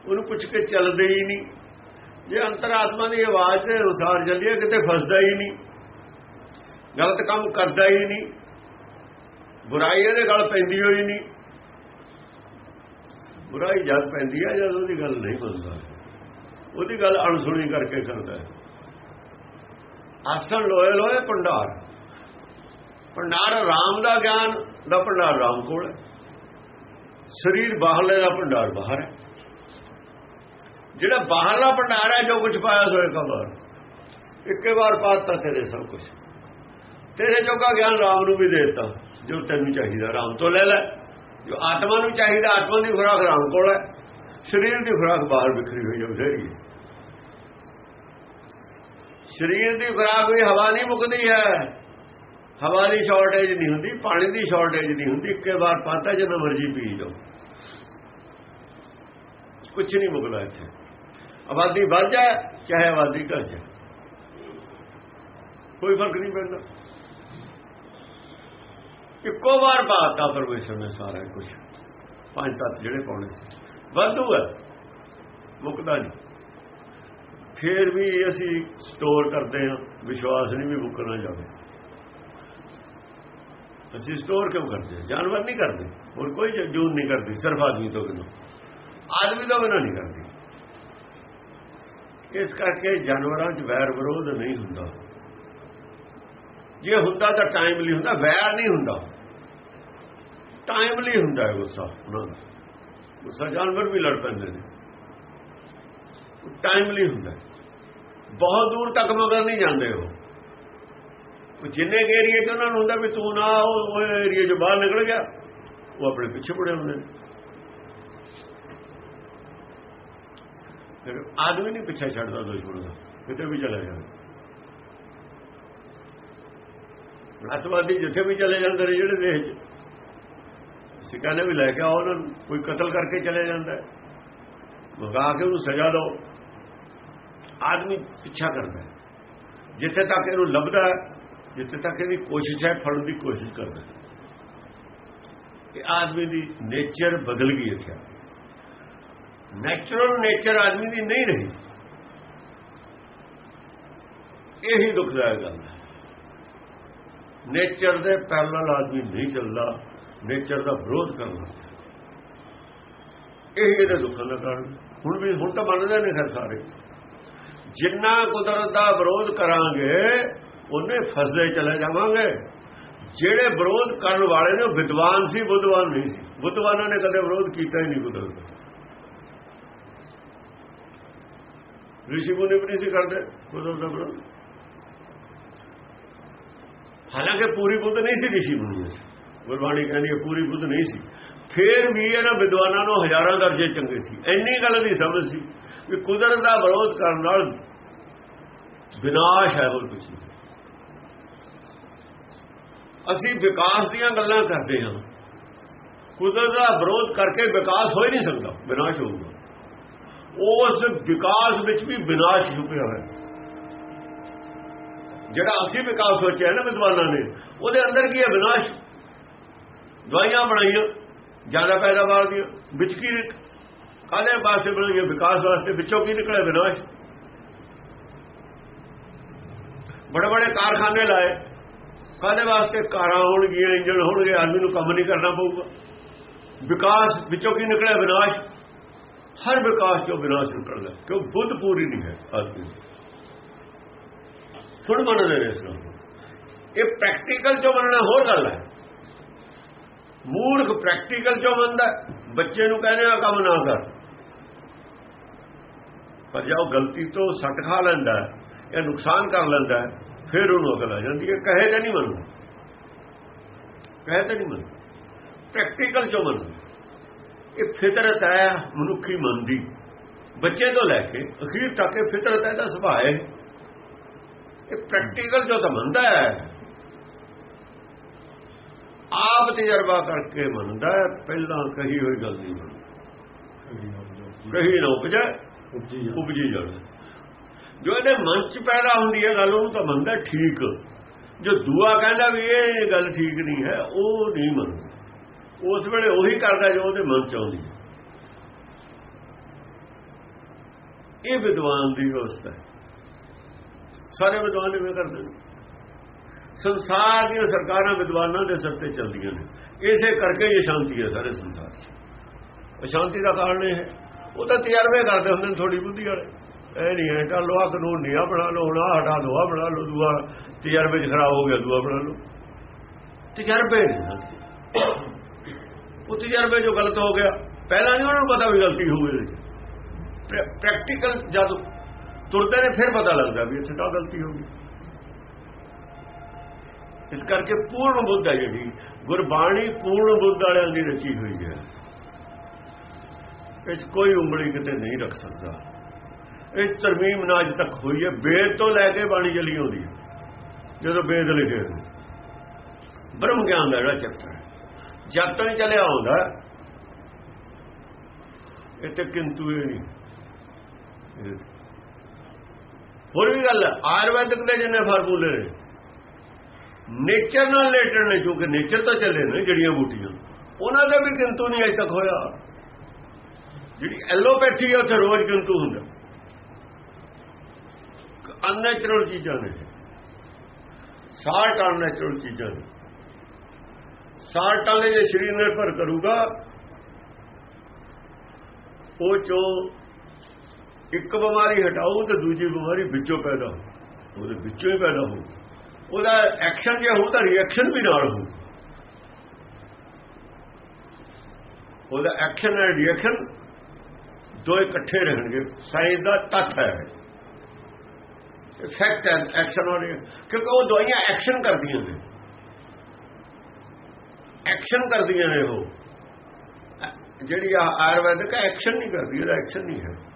ਉਹਨੂੰ ਪੁੱਛ ਕੇ ਚੱਲਦੇ ਹੀ ਨਹੀਂ। ਜੇ ਅੰਤਰਾਤਮਾ ਦੀ ਆਵਾਜ਼ ਦੇ ਅਨੁਸਾਰ ਚੱਲੀਏ ਕਿਤੇ ਫਸਦਾ ਹੀ ਨਹੀਂ। ਗਲਤ ਕੰਮ ਕਰਦਾ ਹੀ ਨਹੀਂ। ਬੁਰਾਈ ਇਹਦੇ ਗੱਲ ਪੈਂਦੀ ਹੋਈ ਨਹੀਂ। ਬੁਰਾਈ ਜਦ ਪੈਂਦੀ ਹੈ, ਜਦ ਉਹਦੀ ਗੱਲ ਨਹੀਂ ਮੰਨਦਾ ਉਹਦੀ ਗੱਲ ਅਣਸੁਣੀ ਕਰਕੇ ਕਰਦਾ ਹੈ। ਆਸਣ ਲੋਏ ਲੋਏ ਭੰਡਾਰ। ਭੰਡਾਰ ਰਾਮ ਦਾ ਗਿਆਨ, ਦਾ ਭੰਡਾਰ ਰਾਮ ਕੋਲ ਹੈ। ਸਰੀਰ ਬਾਹਰਲੇ ਦਾ ਭੰਡਾਰ ਬਾਹਰ ਹੈ। ਜਿਹੜਾ ਬਾਹਰਲਾ ਭੰਡਾਰ ਹੈ, ਜੋ ਕੁਝ ਪਾਇਆ ਸੋਏ ਕਬਰ ਇੱਕੇ ਵਾਰ ਪਾਤਾ ਤੇਰੇ ਸਭ ਕੁਝ ਤੇਰੇ ਜੋਗਾ ਗਿਆਨ ਰਾਮ ਨੂੰ ਵੀ ਦੇਤਾ, ਜੋ ਤੈਨੂੰ ਚਾਹੀਦਾ, ਰਾਮ ਤੋਂ ਲੈ ਲੈ। ਜੋ ਆਤਮਾ ਨੂੰ ਚਾਹੀਦਾ, ਆਤਮਾ ਦੀ ਖੁਰਾਕ ਰਾਮ ਕੋਲ ਹੈ। ਸਰੀਰ ਦੀ ਖੁਰਾਕ ਬਾਹਰ ਵਿਖਰੀ ਹੋਈ ਹੈ ਬਥੇਰੀ। ਸਰੀਰ ਦੀ ਖੁਰਾਕ ਵੀ ਹਵਾ ਨਹੀਂ ਮੁੱਕਦੀ ਹੈ। ਹਵਾ ਦੀ ਸ਼ਾਰਟੇਜ ਨਹੀਂ ਹੁੰਦੀ, ਪਾਣੀ ਦੀ ਸ਼ਾਰਟੇਜ ਨਹੀਂ ਹੁੰਦੀ। ਇੱਕੇ ਵਾਰ ਪਾਤਾ ਜਦੋਂ ਮਰਜ਼ੀ ਪੀ ਜਾਓ। ਕੁਝ ਨਹੀਂ ਮੁੱਕਦਾ ਇੱਥੇ। ਆਬਾਦੀ ਵੱਧ ਜਾਏ, ਚਾਹੇ ਆਬਾਦੀ ਘਟ ਜਾਏ। ਕੋਈ ਫ਼ਰਕ ਨਹੀਂ ਪੈਂਦਾ। ਇੱਕੋ ਵਾਰ ਪਾਤਾ ਪਰਮੇਸ਼ਰ ਨੇ ਸਾਰਾ ਕੁਝ ਪੰਜ ਤੱਤ ਜਿਹੜੇ ਪਾਉਣੇ ਸੀ। ਵਾਧੂ ਹੈ, ਮੁੱਕਦਾ ਨਹੀਂ। ਫੇਰ ਵੀ ਅਸੀਂ ਸਟੋਰ ਕਰਦੇ ਹਾਂ, ਵਿਸ਼ਵਾਸ ਨਹੀਂ ਵੀ ਮੁੱਕਣਾ ਜਾਵੇ। ਅਸੀਂ ਸਟੋਰ ਕਿਉਂ ਕਰਦੇ ਹਾਂ? ਜਾਨਵਰ ਨਹੀਂ ਕਰਦੇ। ਹੋਰ ਕੋਈ ਜੂਨ ਨਹੀਂ ਕਰਦੀ, ਸਿਰਫ ਆਦਮੀ ਤੋਂ ਬਿਨਾਂ। ਆਦਮੀ ਤੋਂ ਬਿਨਾਂ ਨਹੀਂ ਕਰਦੀ। ਇਸ ਕਰਕੇ ਜਾਨਵਰਾਂ 'ਚ ਵੈਰ ਵਿਰੋਧ ਨਹੀਂ ਹੁੰਦਾ। ਜੇ ਹੁੰਦਾ ਤਾਂ ਟਾਈਮਲੀ ਹੁੰਦਾ, ਵੈਰ ਨਹੀਂ ਹੁੰਦਾ। ਟਾਈਮਲੀ ਹੁੰਦਾ ਹੈ ਗੁੱਸਾ, ਉਹਨਾਂ ਦਾ। ਗੁੱਸਾ ਜਾਨਵਰ ਵੀ ਲੜ ਪੈਂਦੇ ਨੇ। ਟਾਈਮਲੀ ਹੁੰਦਾ ਬਹੁਤ ਦੂਰ ਤੱਕ ਮਗਰ ਨਹੀਂ ਜਾਂਦੇ ਉਹ। ਉਹ ਜਿੰਨੇ ਏਰੀਏ 'ਚ ਉਹਨਾਂ ਨੂੰ ਹੁੰਦਾ ਵੀ ਤੂੰ ਨਾ ਉਹ ਏਰੀਏ 'ਚ ਬਾਹਰ ਨਿਕਲ ਗਿਆ, ਉਹ ਆਪਣੇ ਪਿੱਛੇ ਪੜੇ ਹੁੰਦੇ ਨੇ। ਫਿਰ ਆਦਮੀ ਨਹੀਂ ਪਿੱਛੇ ਛੱਡਦਾ ਦੁਸ਼ਮਣ ਦਾ, ਕਿਤੇ ਵੀ ਚਲਾ ਜਾਂਦਾ। ਅਤਵਾਦੀ ਜਿੱਥੇ ਵੀ ਚਲੇ ਜਾਂਦੇ ਨੇ ਜਿਹੜੇ ਦੇਸ਼ 'ਚ। ਸਿੱਖਾਂ ਨੇ ਵੀ ਲੈ ਕੇ ਆਓ, ਉਹਨਾਂ ਨੂੰ ਕੋਈ ਕਤਲ ਕਰਕੇ ਚਲੇ ਜਾਂਦਾ ਹੈ। ਮੰਗਾ ਕੇ ਉਹਨੂੰ ਸਜ਼ਾ ਦਿਓ। ਆਦਮੀ ਪਿੱਛਾ ਕਰਦਾ ਜਿੱਥੇ ਤੱਕ ਇਹਨੂੰ ਲੱਭਦਾ ਜਿੱਥੇ ਤੱਕ ਇਹਦੀ ਕੋਸ਼ਿਸ਼ ਹੈ, ਫੜਨ ਦੀ ਕੋਸ਼ਿਸ਼ ਕਰਦਾ ਇਹ ਆਦਮੀ ਦੀ ਨੇਚਰ ਬਦਲ ਗਈ ਇੱਥੇ। ਨੈਚੁਰਲ ਨੇਚਰ ਆਦਮੀ ਦੀ ਨਹੀਂ ਰਹੀ। ਇਹੀ ਦੁਖਦਾਇਕ ਗੱਲ ਹੈ। ਨੇਚਰ ਦੇ ਪੈਰਲਲ ਆਦਮੀ ਨਹੀਂ ਚੱਲਦਾ ਨੇਚਰ ਦਾ ਵਿਰੋਧ ਕਰਨਾ ਇਹ ਇਹਦੇ ਦੁੱਖਾਂ ਦਾ ਕਾਰਨ। ਹੁਣ ਵੀ, ਹੁਣ ਤਾਂ ਮੰਨਦੇ ਨੇ ਖਰ ਸਾਰੇ। ਜਿੰਨਾ ਕੁਦਰਤ ਦਾ ਵਿਰੋਧ ਕਰਾਂਗੇ, ਉਹਨੇ ਫਸਦੇ ਚਲੇ ਜਾਵਾਂਗੇ। ਜਿਹੜੇ ਵਿਰੋਧ ਕਰਨ ਵਾਲੇ ਨੇ ਵਿਦਵਾਨ ਸੀ, ਬੁੱਧਵਾਨ ਨਹੀਂ ਸੀ। ਬੁੱਧਵਾਨਾਂ ਨੇ ਕਦੇ ਵਿਰੋਧ ਕੀਤਾ ਹੀ ਨਹੀਂ ਕੁਦਰਤ ਦਾ। ਰਿਸ਼ੀ ਮੁਨੀ ਵੀ ਨਹੀਂ ਸੀ ਕਰਦੇ ਕੁਦਰਤ ਦਾ ਵਿਰੋਧ ਹਾਲਾਂਕਿ ਪੂਰੀ ਬੁੱਧ ਨਹੀਂ ਸੀ ਰਿਸ਼ੀ ਮੁਨੀ ਗੁਰਬਾਣੀ ਕਹਿੰਦੀ ਹੈ ਪੂਰੀ ਬੁੱਧ ਨਹੀਂ ਸੀ ਫੇਰ ਵੀ ਇਹਨਾਂ ਵਿਦਵਾਨਾਂ ਨੂੰ ਹਜ਼ਾਰਾਂ ਦਰਜੇ ਚੰਗੇ ਸੀ ਇੰਨੀ ਗੱਲ ਦੀ ਸਮਝ ਸੀ ਕਿ ਕੁਦਰਤ ਦਾ ਵਿਰੋਧ ਕਰਨ ਨਾਲ ਵਿਨਾਸ਼ ਹੈ ਹੋਰ ਕੁਝ ਨਹੀਂ ਅਸੀਂ ਵਿਕਾਸ ਦੀਆਂ ਗੱਲਾਂ ਕਰਦੇ ਹਾਂ। ਕੁਦਰਤ ਦਾ ਵਿਰੋਧ ਕਰਕੇ ਵਿਕਾਸ ਹੋ ਹੀ ਨਹੀਂ ਸਕਦਾ ਵਿਨਾਸ਼ ਹੋਊਗਾ ਉਸ ਵਿਕਾਸ ਵਿੱਚ ਵੀ ਵਿਨਾਸ਼ ਛੁਪਿਆ ਹੋਇਆ। ਜਿਹੜਾ ਅਸੀਂ ਵਿਕਾਸ ਸੋਚਿਆ ਨਾ ਵਿਦਵਾਨਾਂ ਨੇ, ਉਹਦੇ ਅੰਦਰ ਕੀ ਹੈ ਵਿਨਾਸ਼? ਦਵਾਈਆਂ ਬਣਾਈਆਂ, ਜ਼ਿਆਦਾ ਪੈਦਾਵਾਰ ਦੀਆਂ, ਵਿੱਚ ਕੀ ਕਾਹਦੇ ਵਾਸਤੇ ਬਣਾਈਆਂ? ਵਿਕਾਸ ਵਾਸਤੇ ਵਿੱਚੋਂ ਕੀ ਨਿਕਲਿਆ ਵਿਨਾਸ਼? ਬੜੇ ਬੜੇ ਕਾਰਖਾਨੇ ਲਾਏ। ਕਾਹਦੇ ਵਾਸਤੇ? ਕਾਰਾਂ ਹੋਣਗੀਆਂ, ਇੰਜਣ ਹੋਣਗੇ, ਆਦਮੀ ਨੂੰ ਕੰਮ ਨਹੀਂ ਕਰਨਾ ਪਊਗਾ। ਵਿਕਾਸ ਵਿੱਚੋਂ ਕੀ ਨਿਕਲਿਆ? ਵਿਨਾਸ਼। ਹਰ ਵਿਕਾਸ ਚੋਂ ਵਿਨਾਸ਼ ਨਿਕਲਦਾ ਕਿਉਂ? ਬੁੱਧ ਪੂਰੀ ਨਹੀਂ ਹੈ ਆਦਮੀ ਸੁਣ ਮੰਨਦੇ ਨੇ ਇਸ ਨੂੰ ਇਹ ਪ੍ਰੈਕਟੀਕਲ ਚੋਂ ਮੰਨਣਾ ਹੋਰ ਗੱਲ ਹੈ। ਮੂਰਖ ਪ੍ਰੈਕਟੀਕਲ ਚੋਂ ਮੰਨਦਾ ਬੱਚੇ ਨੂੰ ਕਹਿੰਦੇ ਆ, ਕੰਮ ਨਾ ਕਰ। ਪਰ ਜੇ ਉਹ ਗਲਤੀ ਤੋਂ ਸੱਟ ਖਾ ਲੈਂਦਾ ਜਾਂ ਨੁਕਸਾਨ ਕਰ ਲੈਂਦਾ ਫਿਰ ਉਹਨੂੰ ਅਕਲ ਆ ਜਾਂਦੀ ਹੈ। ਕਹੇ ਤਾਂ ਨਹੀਂ ਮੰਨਦਾ। ਕਹੇ ਤਾਂ ਨਹੀਂ ਮੰਨਦਾ। ਪ੍ਰੈਕਟੀਕਲ ਚੋਂ ਮੰਨਦਾ। ਇਹ ਫਿਤਰਤ ਹੈ ਮਨੁੱਖੀ ਮਨ ਦੀ। ਬੱਚੇ ਤੋਂ ਲੈ ਕੇ ਅਖੀਰ ਤੱਕ ਇਹ ਫਿਤਰਤ ਹੈ ਦਾ ਸੁਭਾਅ ਹੈ। ਇਹ ਪ੍ਰੈਕਟੀਕਲ ਜੋ ਤਾਂ ਮੰਨਦਾ ਹੈ, ਆਪ ਤਜਰਬਾ ਕਰਕੇ ਮੰਨਦਾ ਪਹਿਲਾਂ ਕਹੀ ਹੋਈ ਗੱਲ ਨਹੀਂ ਮੰਨਦਾ। ਕਹੀ ਨਾ ਉਪਜਾ, ਉਪਜੀ ਜਾਂਦਾ ਜੋ ਇਹਦੇ ਮਨ ਚ ਪੈਦਾ ਹੁੰਦੀ ਹੈ ਗੱਲ, ਉਹਨੂੰ ਤਾਂ ਮੰਨਦਾ ਠੀਕ। ਜੋ ਦੂਆ ਕਹਿੰਦਾ ਵੀ ਇਹ ਗੱਲ ਠੀਕ ਨਹੀਂ ਹੈ, ਉਹ ਨਹੀਂ ਮੰਨਦਾ। ਉਸ ਵੇਲੇ ਉਹੀ ਕਰਦਾ ਜੋ ਉਹਦੇ ਮਨ ਚ ਆਉਂਦੀ। ਹੈ ਇਹ ਵਿਦਵਾਨ ਦੀ ਅਵਸਥਾ ਸਾਰੇ ਵਿਦਵਾਨ ਇਵੇਂ ਕਰਦੇ ਨੇ। ਸੰਸਾਰ ਦੀਆਂ ਸਰਕਾਰਾਂ ਵਿਦਵਾਨਾਂ ਦੇ ਸਿਰ ਤੇ ਚੱਲਦੀਆਂ ਨੇ। ਇਸੇ ਕਰਕੇ ਇਹ ਸ਼ਾਂਤੀ ਹੈ ਸਾਰੇ ਸੰਸਾਰ 'ਚ। ਅਸ਼ਾਂਤੀ ਦਾ ਕਾਰਨ ਇਹ ਹੈ। ਉਹ ਤਾਂ ਤਜਰਬੇ ਕਰਦੇ ਹੁੰਦੇ ਨੇ ਥੋੜੀ ਬੁੱਧੀ ਵਾਲੇ। ਇਹ ਨਹੀਂ ਹੈ ਤਾਂ ਲੋਹਾ ਕਾਨੂੰਨ ਨਹੀਂ ਆ, ਬਣਾ ਲਓ ਹੁਣ ਹਟਾ ਲੋਹਾ ਬਣਾ ਲਓ, ਦੂਆ ਤਜਰਬੇ 'ਚ ਖਰਾਬ ਹੋ ਗਿਆ, ਦੂਆ ਬਣਾ ਲਓ। ਤਜਰਬੇ ਨਹੀਂ ਉਹ ਤਜਰਬੇ ਜੋ ਗਲਤ ਹੋ ਗਿਆ। ਪਹਿਲਾਂ ਨਹੀਂ ਉਹਨਾਂ ਨੂੰ ਪਤਾ ਵੀ ਗਲਤੀ ਹੋ ਗਈ ਪ੍ਰੈਕਟੀਕਲ ਜਦ ਤੁਰਦੇ ਨੇ, ਫਿਰ ਪਤਾ ਲੱਗਦਾ ਵੀ ਇੱਥੇ ਤਾਂ ਗਲਤੀ ਹੋ ਗਈ। ਇਸ ਕਰਕੇ ਪੂਰਨ ਬੁੱਧ ਹੈ ਜਿਹੜੀ, ਗੁਰਬਾਣੀ ਪੂਰਨ ਬੁੱਧ ਵਾਲਿਆਂ ਦੀ ਰਚੀ ਹੋਈ ਹੈ। ਇਹ ਕੋਈ ਉਂਗਲੀ ਕਿਤੇ ਨਹੀਂ ਰੱਖ ਸਕਦਾ। ਇਹ ਤਰਮੀਮ ਨਾ ਅਜ ਤੱਕ ਹੋਈ ਹੈ। ਵੇਦ ਤੋਂ ਲੈ ਕੇ ਬਾਣੀ ਚਲੀ ਆਉਂਦੀ ਹੈ। ਜਦੋਂ ਵੇਦ ਲਿਖੇ ਬ੍ਰਹਮ ਗਿਆਨ ਦਾ ਜਿਹੜਾ ਚੈਪਟਰ ਹੈ। ਜਦ ਤੋਂ ਹੀ ਚੱਲਿਆ ਆਉਂਦਾ ਇਹ ਤੇ ਕਿੰਤੂ ਇਹ ਨਹੀਂ। ਹੋਰ ਵੀ ਗੱਲ ਆਯੁਰਵੈਦਿਕ ਦੇ ਜਿੰਨੇ ਫਾਰਮੂਲੇ ਨੇ ਨੇਚਰ ਨਾਲ ਰਿਲੇਟਡ ਨੇ, ਕਿਉਂਕਿ ਨੇਚਰ ਤਾਂ ਚੱਲੇ ਨੇ ਜੜੀਆਂ ਬੂਟੀਆਂ। ਉਹਨਾਂ ਦਾ ਵੀ ਕਿੰਤੂ ਨਹੀਂ ਅਜੇ ਤੱਕ ਹੋਇਆ। ਜਿਹੜੀ ਐਲੋਪੈਥੀ ਹੈ ਉੱਥੇ ਰੋਜ਼ ਕਿੰਤੂ ਹੁੰਦਾ। ਅਨਨੈਚੁਰਲ ਚੀਜ਼ਾਂ ਨੇ। ਸਾਲਟ ਅਨਨੈਚੁਰਲ ਚੀਜ਼ਾਂ ਨੇ। ਸਾਲਟਾਂ ਦੇ ਜੇ ਸਰੀਰ ਨਿਰਭਰ ਕਰੂਗਾ, ਉਹ ਚੋਂ ਇੱਕ ਬਿਮਾਰੀ ਹਟਾਉ ਤੇ ਦੂਜੀ ਬਿਮਾਰੀ ਵਿੱਚੋਂ ਪੈਦਾ ਹੋ ਉਹਦੇ ਵਿੱਚੋਂ ਹੀ ਪੈਦਾ ਹੋ ਉਹਦਾ ਐਕਸ਼ਨ ਜੇ ਹੋਊ ਤਾਂ ਰਿਐਕਸ਼ਨ ਵੀ ਨਾਲ ਹੋਊ। ਉਹਦਾ ਐਕਸ਼ਨ ਐਂਡ ਰਿਐਕਸ਼ਨ ਦੋ ਇਕੱਠੇ ਰਹਿਣਗੇ। ਸਾਇੰਸ ਦਾ ਤੱਥ ਹੈ। ਇਫੈਕਟ ਐਂਡ ਐਕਸ਼ਨ ਹੋ ਰਿਹਾ ਕਿਉਂਕਿ ਉਹ ਦਵਾਈਆਂ ਐਕਸ਼ਨ ਕਰਦੀਆਂ ਨੇ। ਐਕਸ਼ਨ ਕਰਦੀਆਂ ਨੇ ਉਹ। ਜਿਹੜੀ ਆਯੁਰਵੈਦਿਕ ਐਕਸ਼ਨ ਨਹੀਂ ਕਰਦੀ, ਉਹਦਾ ਐਕਸ਼ਨ ਨਹੀਂ ਹੈ।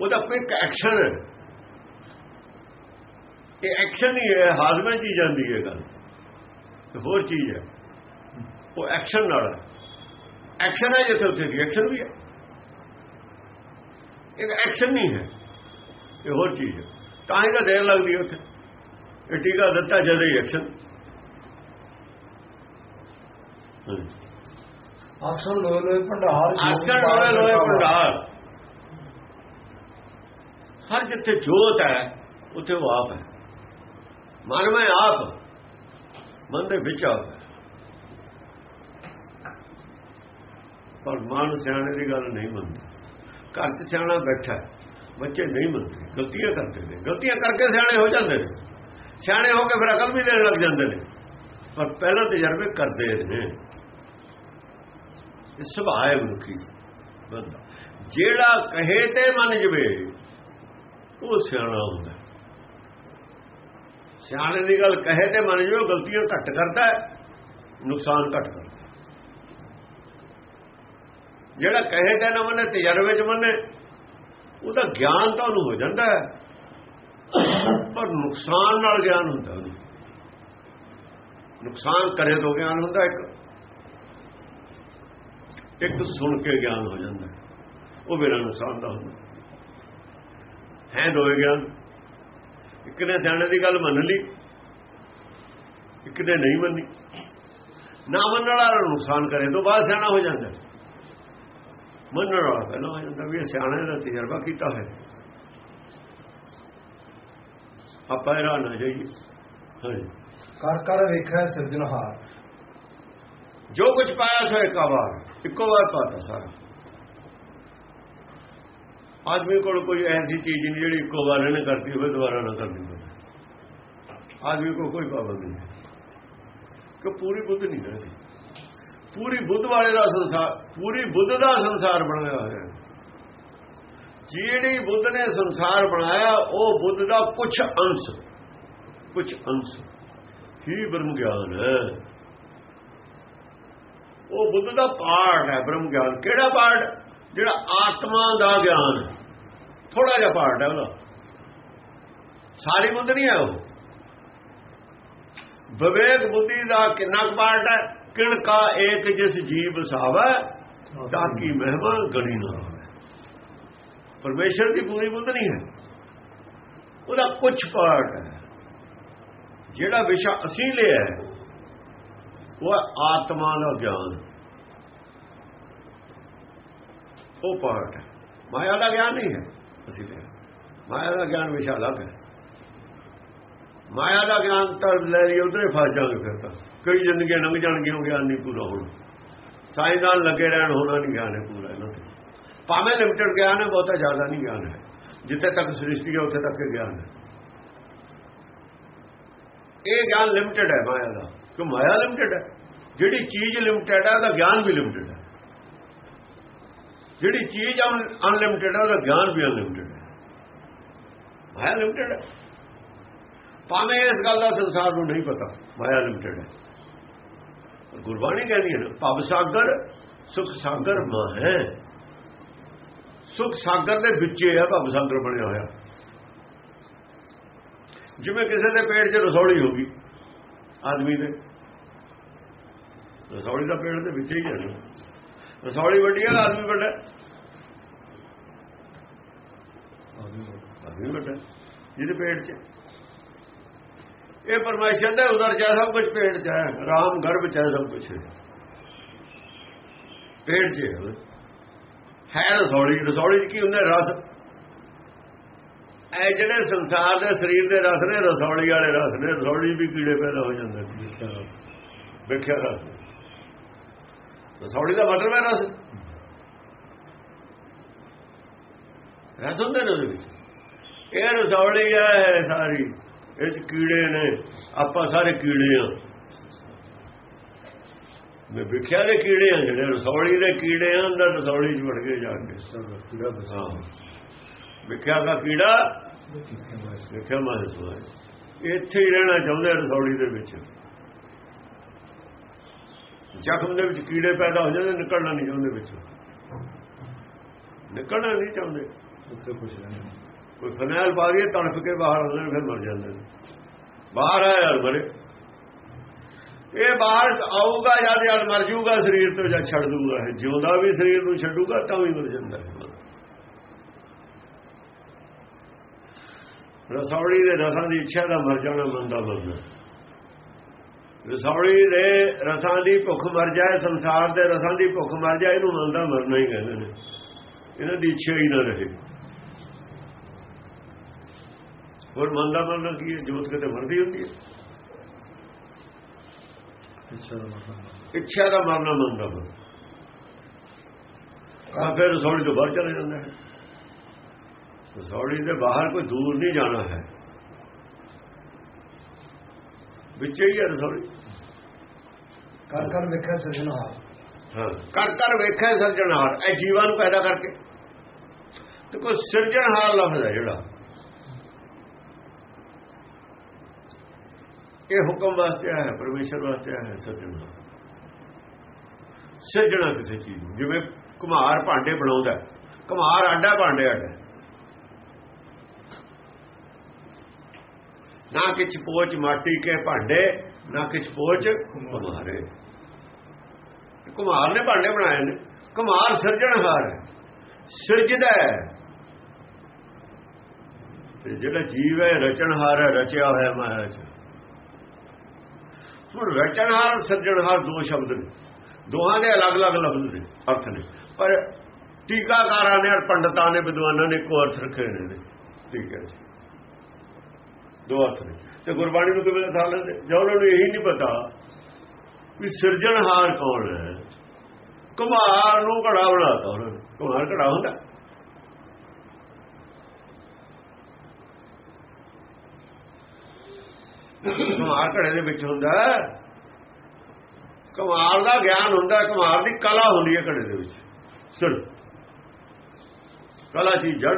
ਉਹਦਾ ਕੋਈ ਐਕਸ਼ਨ ਹੈ। ਇਹ ਐਕਸ਼ਨ ਨਹੀਂ ਹੈ ਹਾਜ਼ਮੇ ਚ ਜਾਂਦੀ ਹੈ ਗੱਲ। ਹੋਰ ਚੀਜ਼ ਹੈ। ਉਹ ਐਕਸ਼ਨ ਨਾਲ ਐਕਸ਼ਨ ਹੈ ਜਿੱਥੇ ਉੱਥੇ ਰਿਐਕਸ਼ਨ ਵੀ ਹੈ। ਇਹ ਐਕਸ਼ਨ ਨਹੀਂ ਹੈ। ਇਹ ਹੋਰ ਚੀਜ਼ ਹੈ। ਤਾਂ ਹੀ ਤਾਂ ਦੇਰ ਲੱਗਦੀ ਉੱਥੇ। ਇਹ ਟੀਕਾ ਦਿੱਤਾ ਜਦ ਹੀ ਐਕਸ਼ਨ। ਆਸਣ ਲੋਏ ਲੋਏ ਭੰਡਾਰ ਆਸਣ ਲੋਏ ਲੋਏ ਭੰਡਾਰ। ਹਰ ਜਿੱਥੇ ਜੋਤ ਹੈ ਉੱਥੇ ਉਹ ਆਪ ਹੈ। ਮਨ ਮੈਂ ਆਪ ਮਨ ਦੇ ਵਿੱਚ ਆਪ ਹੈ। ਪਰ ਮਨ ਸਿਆਣੇ ਦੀ ਗੱਲ ਨਹੀਂ ਮੰਨਦਾ। ਘਰ 'ਚ ਸਿਆਣਾ ਬੈਠਾ ਬੱਚੇ ਨਹੀਂ ਮੰਨਦੇ। ਗਲਤੀਆਂ ਕਰਦੇ ਨੇ। ਗਲਤੀਆਂ ਕਰਕੇ ਸਿਆਣੇ ਹੋ ਜਾਂਦੇ ਨੇ। ਸਿਆਣੇ ਹੋ ਕੇ ਫਿਰ ਅਕਲ ਵੀ ਦੇਣ ਲੱਗ ਜਾਂਦੇ ਨੇ। ਪਰ ਪਹਿਲਾਂ ਤਜਰਬੇ ਕਰਦੇ ਨੇ ਇਹ ਸੁਭਾਅ ਹੈ ਮਨੁੱਖੀ। ਬੰਦਾ ਜਿਹੜਾ ਕਹੇ ਤੇ ਮੰਨ ਜਵੇ, ਉਹ ਸਿਆਣਾ ਹੁੰਦਾ। ਸਿਆਣੇ ਦੀ ਗੱਲ ਕਹੇ ਤੇ ਮੰਨ ਜਵੇ ਗਲਤੀਆਂ ਘੱਟ ਕਰਦਾ ਨੁਕਸਾਨ ਘੱਟ ਕਰਦਾ ਜਿਹੜਾ ਕਹੇ ਤੇ ਨਾ ਮੰਨੇ, ਤਜਰਬੇ 'ਚ ਮੰਨੇ, ਉਹਦਾ ਗਿਆਨ ਤਾਂ ਉਹਨੂੰ ਹੋ ਜਾਂਦਾ ਹੈ। ਪਰ ਨੁਕਸਾਨ ਨਾਲ ਗਿਆਨ ਹੁੰਦਾ ਉਹਨੂੰ। ਨੁਕਸਾਨ ਕਰੇ ਤੋਂ ਗਿਆਨ ਹੁੰਦਾ ਇੱਕ। ਇੱਕ ਸੁਣ ਕੇ ਗਿਆਨ ਹੋ ਜਾਂਦਾ। ਉਹ ਬਿਨਾਂ ਨੁਕਸਾਨ ਦਾ ਹੁੰਦਾ। ਹੈ ਦੋਏ ਗਿਆਨ। ਇੱਕ ਨੇ ਸਿਆਣੇ ਦੀ ਗੱਲ ਮੰਨ ਲਈ, ਇੱਕ ਨੇ ਨਹੀਂ ਮੰਨੀ। ਨਾ ਮੰਨਣ ਵਾਲਾ ਨੁਕਸਾਨ ਕਰੇ ਤੋਂ ਬਾਅਦ ਸਿਆਣਾ ਹੋ ਜਾਂਦਾ। ਮੰਨਣ ਵਾਲਾ ਪਹਿਲਾਂ ਹੋ ਜਾਂਦਾ ਵੀ ਇਹ ਸਿਆਣੇ ਦਾ ਤਜਰਬਾ ਕੀਤਾ ਹੈ ਆਪਾਂ ਇਹ ਨਾ ਜਾਈਏ। ਹਾਂਜੀ। ਕਰ ਕਰ ਵੇਖਿਆ ਸਿਰਜਣਹਾਰ। ਜੋ ਕੁਝ ਪਾਇਆ ਸੋ ਇੱਕ ਵਾਰ, ਇੱਕੋ ਵਾਰ ਪਾਤਾ ਸਾਰਾ। ਆਦਮੀ ਕੋਲ ਕੋਈ ਐਸੀ ਚੀਜ਼ ਨਹੀਂ ਜਿਹੜੀ ਇੱਕੋ ਵਾਰ ਇਹਨੇ ਕਰਤੀ ਹੋਵੇ, ਦੁਬਾਰਾ ਨਾ ਕਰਨੀ ਪਵੇ ਆਦਮੀ ਕੋਲ ਕੋਈ ਪਾਬੰਦੀ ਨਹੀਂ ਕਿ ਪੂਰੀ ਬੁੱਧ ਨਹੀਂ ਰਹੀ ਪੂਰੀ ਬੁੱਧ ਵਾਲੇ ਦਾ ਸੰਸਾਰ, ਪੂਰੀ ਬੁੱਧ ਦਾ ਸੰਸਾਰ ਬਣਾਇਆ ਹੋਇਆ ਜਿਹੜੀ ਬੁੱਧ ਨੇ ਸੰਸਾਰ ਬਣਾਇਆ, ਉਹ ਬੁੱਧ ਦਾ ਕੁਝ ਅੰਸ਼ ਕੁਝ ਅੰਸ਼। ਹੀ ਬ੍ਰਹਮ ਗਿਆਨ ਹੈ? ਉਹ ਬੁੱਧ ਦਾ ਪਾਠ ਹੈ ਬ੍ਰਹਮ ਗਿਆਨ ਕਿਹੜਾ ਪਾਰਟ ਜਿਹੜਾ ਆਤਮਾ ਦਾ ਗਿਆਨ ਥੋੜਾ ਜਿਹਾ ਪਾਰਟ ਹੈ ਉਹਦਾ। ਸਾਰੀ ਬੁੱਧ ਨਹੀਂ ਹੈ ਉਹ। ਵਿਵੇਕ ਬੁੱਧੀ ਦਾ ਕਿੰਨਾ ਪਾਰਟ ਹੈ? ਕਿਣ ਕਾ ਏਕ ਜਿਸ ਜੀਵ ਸਾਵੈ ਤਾਂ ਕੀ ਮਹਿਮਾ ਗਣੀ ਨਾ ਹੋਵੇ ਪਰਮੇਸ਼ਰ ਦੀ ਪੂਰੀ ਬੁੱਧ ਨਹੀਂ ਹੈ। ਉਹਦਾ ਕੁਝ ਪਾਰਟ ਹੈ। ਜਿਹੜਾ ਵਿਸ਼ਾ ਅਸੀਂ ਲਿਆ ਹੈ, ਉਹ ਆਤਮਾ ਦਾ ਗਿਆਨ। ਉਹ ਪਾਰਟ ਹੈ। ਮਾਇਆ ਦਾ ਗਿਆਨ ਨਹੀਂ ਹੈ, ਅਸੀਂ ਲਿਆ। ਮਾਇਆ ਦਾ ਗਿਆਨ ਵਿਸ਼ਾ ਅਲੱਗ ਹੈ। ਮਾਇਆ ਦਾ ਗਿਆਨ ਤਾਂ ਲੈ ਲਈ, ਉਧਰੇ ਫਸ ਜਾਗੇ ਫਿਰ ਤਾਂ। ਕਈ ਜ਼ਿੰਦਗੀਆਂ ਲੰਘ ਜਾਣਗੀਆਂ, ਉਹ ਗਿਆਨ ਨਹੀਂ ਪੂਰਾ ਹੋਣਾ। ਸਾਇੰਸਦਾਨ ਲੱਗੇ ਰਹਿਣ, ਹੋਣਾ ਨਹੀਂ ਗਿਆਨ ਹੈ ਪੂਰਾ ਇਹਨਾਂ ਤੇ। ਭਾਵੇਂ ਲਿਮਟਿਡ ਗਿਆਨ ਹੈ, ਬਹੁਤਾ ਜ਼ਿਆਦਾ ਨਹੀਂ ਗਿਆਨ ਹੈ। ਜਿੱਥੇ ਤੱਕ ਸ੍ਰਿਸ਼ਟੀ ਹੈ, ਉੱਥੇ ਤੱਕ ਗਿਆਨ ਹੈ। ਇਹ ਗਿਆਨ ਲਿਮਟਿਡ ਹੈ ਮਾਇਆ ਦਾ। ਕਿ ਮਾਇਆ ਲਿਮਟਿਡ ਹੈ? ਜਿਹੜੀ ਚੀਜ਼ ਲਿਮਟਿਡ ਹੈ, ਉਹਦਾ ਗਿਆਨ ਵੀ ਲਿਮਟਿਡ ਹੈ। ਜਿਹੜੀ ਚੀਜ਼ ਅਨਲਿਮਟਿਡ ਹੈ, ਉਹਦਾ ਗਿਆਨ ਵੀ ਅਨਲਿਮਟਿਡ ਹੈ। ਮਾਇਆ ਲਿਮਟਿਡ ਹੈ। ਭਾਵੇਂ ਇਸ ਗੱਲ ਦਾ ਸੰਸਾਰ ਨੂੰ ਨਹੀਂ ਪਤਾ, ਮਾਇਆ ਲਿਮਟਿਡ ਹੈ। ਗੁਰਬਾਣੀ ਕਹਿੰਦੀ ਹੈ ਨਾ, ਭਵ ਸਾਗਰ, ਸੁਖ ਸਾਗਰ ਮਾ ਹੈ ਸੁਖ ਸਾਗਰ ਦੇ ਵਿੱਚ ਹੈ, ਭਵ ਸਾਗਰ ਬਣਿਆ ਹੋਇਆ। ਜਿਵੇਂ ਕਿਸੇ ਦੇ ਪੇਟ 'ਚ ਰਸੌੜੀ ਹੋ ਗਈ ਆਦਮੀ ਦੇ। ਰਸੌੜੀ ਦਾ ਪੇਟ ਦੇ ਵਿੱਚ ਹੀ ਹੈ ਰਸੌੜੀ ਵੱਡੀ ਹੈ ਆਦਮੀ ਵੱਡਾ। ਆਦਮੀ ਵੱਡਾ। ਜਿਹਦੇ ਪੇਟ 'ਚ। ਇਹ ਪਰਮੇਸ਼ਰ ਦਾ ਉਦਰ ਜਾ ਸਭ ਕੁਝ ਪੇਟ 'ਚ ਹੈ ਰਾਮ ਗਰਭ 'ਚ ਹੈ ਸਭ ਕੁਝ ਪੇਟ 'ਚ ਹੈ ਰਸੌੜੀ ਰਸੌੜੀ 'ਚ ਕੀ ਹੁੰਦਾ ਰਸ? ਇਹ ਜਿਹੜੇ ਸੰਸਾਰ ਦੇ ਸਰੀਰ ਦੇ ਰਸ ਨੇ ਰਸੌਲੀ ਵਾਲੇ ਰਸ ਨੇ ਰਸੌਲੀ ਵੀ ਕੀੜੇ ਪੈਦਾ ਹੋ ਜਾਂਦੇ ਨੇ। ਵੇਖਿਆ ਰਸ। ਰਸੌਲੀ ਦਾ ਮਤਲਬ ਹੈ ਰਸ। ਰਸ ਹੁੰਦੇ ਨੇ ਉਹਦੇ ਇਹ ਰਸੌਲੀ ਹੈ ਸਾਰੀ। ਇਹ ਕੀੜੇ ਨੇ। ਆਪਾਂ ਸਾਰੇ ਕੀੜੇ ਆ। ਮੈਂ ਵਿਖਿਆ ਦੇ ਕੀੜੇ ਆ ਜਿਹੜੇ ਰਸੌਲੀ ਦੇ ਕੀੜੇ ਆ ਅੰਦਰ ਰਸੌਲੀ 'ਚ ਵੜ ਕੇ ਜਾ ਕੇ। ਵਿਖਿਆ ਦਾ ਕੀੜਾ ਵਿਖਿਆ ਮਹਸੂਆ ਇੱਥੇ ਹੀ ਰਹਿਣਾ ਚਾਹੁੰਦੇ ਰਸੌਲੀ ਦੇ ਵਿੱਚ। ਜ਼ਖਮ ਦੇ ਵਿੱਚ ਕੀੜੇ ਪੈਦਾ ਹੋ ਜਾਂਦੇ ਨਿਕਲਣਾ ਨਹੀਂ ਚਾਹੁੰਦੇ ਵਿੱਚੋਂ। ਨਿਕਲਣਾ ਨਹੀਂ ਚਾਹੁੰਦੇ। ਉੱਥੇ ਕੁਝ ਨਹੀਂ। ਕੋਈ ਫਨੈਲ ਪਾ ਦਈਏ ਤੜਫ ਕੇ ਬਾਹਰ ਆਉਂਦੇ ਫਿਰ ਮਰ ਜਾਂਦੇ ਬਾਹਰ ਆਇਆ ਯਾਰ ਮਰੇ ਇਹ ਬਾਹਰ ਆਊਗਾ ਜਦ ਜਦ ਮਰ ਜਾਊਗਾ ਸਰੀਰ ਤੋਂ ਜਦ ਛੱਡ ਦੂਗਾ ਇਹ ਜਿਉਂਦਾ ਵੀ ਸਰੀਰ ਨੂੰ ਛੱਡੂਗਾ ਤਾਂ ਵੀ ਮਰ ਜਾਂਦਾ ਹੈ ਰਸੌੜੀ ਦੇ ਰਸਾਂ ਦੀ ਇੱਛਾ ਦਾ ਮਰ ਜਾਣਾ ਮੰਦਾ ਮਰਨਾ ਰਸੌੜੀ ਦੇ ਰਸਾਂ ਦੀ ਭੁੱਖ ਮਰ ਜਾਏ ਸੰਸਾਰ ਦੇ ਰਸਾਂ ਦੀ ਭੁੱਖ ਮਰ ਜਾਏ ਇਹਨੂੰ ਮੰਦਾ ਮਰਨਾ ਹੀ ਕਹਿੰਦੇ ਨੇ। ਇਹਨਾਂ ਦੀ ਇੱਛਾ ਹੀ ਨਾ ਰਹੇ। ਹੋਰ ਮੰਦਾ ਮਰਨਾ ਕੀ ਹੈ? ਜੋਤ ਕਿਤੇ ਮਰਦੀ ਹੁੰਦੀ ਹੈ? ਇੱਛਾ ਦਾ ਮਰਨਾ ਮੰਦਾ ਮਰਨਾ ਆ ਫਿਰ ਰਸੌੜੀ ਤੋਂ ਬਾਹਰ ਚਲੇ ਜਾਂਦਾ ਹੈ। ਰਸੌੜੀ ਦੇ ਬਾਹਰ ਕੋਈ ਦੂਰ ਨਹੀਂ ਜਾਣਾ ਹੈ। ਵਿੱਚ ਹੀ ਹੈ ਰਸੌੜੀ ਕਰ ਕਰ ਵੇਖਿਆ ਸਿਰਜਣਹਾਰ ਹਾਂ। ਕਰ ਕਰ ਵੇਖਿਆ ਸਿਰਜਣਹਾਰ ਇਹ ਜੀਵਾਂ ਨੂੰ ਪੈਦਾ ਕਰਕੇ। ਤੇ ਕੋਈ ਸਿਰਜਣਹਾਰ ਲਫ਼ਜ਼ ਹੈ ਜਿਹੜਾ। ਇਹ ਹੁਕਮ ਵਾਸਤੇ ਆਇਆ ਹੈ ਪਰਮੇਸ਼ਰ ਵਾਸਤੇ ਆਇਆ ਹੈ ਸਿਰਜਣਹਾਰ ਸਿਰਜਣਾ ਕਿਸੇ ਚੀਜ਼ ਨੂੰ। ਜਿਵੇਂ ਕੁਮਾਰ ਭਾਂਡੇ ਬਣਾਉਂਦਾ ਕੁਮਾਰ ਆਡਾ ਭਾਂਡੇ ਆਡਾ ਨਾ ਕਿਛ ਪੋਚ ਮਾਟੀ ਕੇ ਭਾਂਡੇ, ਨਾ ਕਿਛ ਪੋਚ ਕੁਮਾਰੇ। ਕੁਮਾਰ ਨੇ ਭਾਂਡੇ ਬਣਾਏ ਨੇ। ਕੁਮਾਰ ਸਿਰਜਣਹਾਰ ਹੈ। ਸਿਰਜਦਾ ਹੈ। ਤੇ ਜਿਹੜਾ ਜੀਵ ਹੈ ਰਚਣਹਾਰ ਹੈ, ਰਚਿਆ ਹੋਇਆ ਮਹਾਰਾਜ। ਹੁਣ ਰਚਣਹਾਰ ਸਿਰਜਣਹਾਰ ਦੋ ਸ਼ਬਦ ਨੇ। ਦੋਹਾਂ ਦੇ ਅਲੱਗ-ਅਲੱਗ ਲਫ਼ਜ਼ ਨੇ, ਅਰਥ ਨੇ। ਪਰ ਟੀਕਾਕਾਰਾਂ ਨੇ ਔਰ ਪੰਡਤਾਂ ਨੇ, ਵਿਦਵਾਨਾਂ ਨੇ ਇੱਕੋ ਅਰਥ ਰੱਖੇ ਨੇ। ਠੀਕ ਹੈ ਦੋ ਅਰਥ ਨੇ। ਤੇ ਗੁਰਬਾਣੀ ਨੂੰ ਕਿਵੇਂ ਦੱਸ ਲੈਂਦੇ? ਜੇ ਉਹਨਾਂ ਨੂੰ ਇਹੀ ਨਹੀਂ ਪਤਾ ਵੀ ਸਿਰਜਣਹਾਰ ਕੌਣ ਹੈ ਕੁਮਾਰ ਨੂੰ ਘੜਾ ਬਣਾਤਾ ਉਹਨਾਂ ਨੇ। ਕੁਮਾਰ ਘੜਾ ਹੁੰਦਾ। ਕੁਮਾਰ ਘੜੇ ਦੇ ਵਿੱਚ ਹੁੰਦਾ। ਕੁਮਾਰ ਦਾ ਗਿਆਨ ਹੁੰਦਾ ਕੁਮਾਰ ਦੀ ਕਲਾ ਹੁੰਦੀ ਹੈ ਘੜੇ ਦੇ ਵਿੱਚ। ਸੁਣ। ਕਲਾ ਦੀ ਜੜ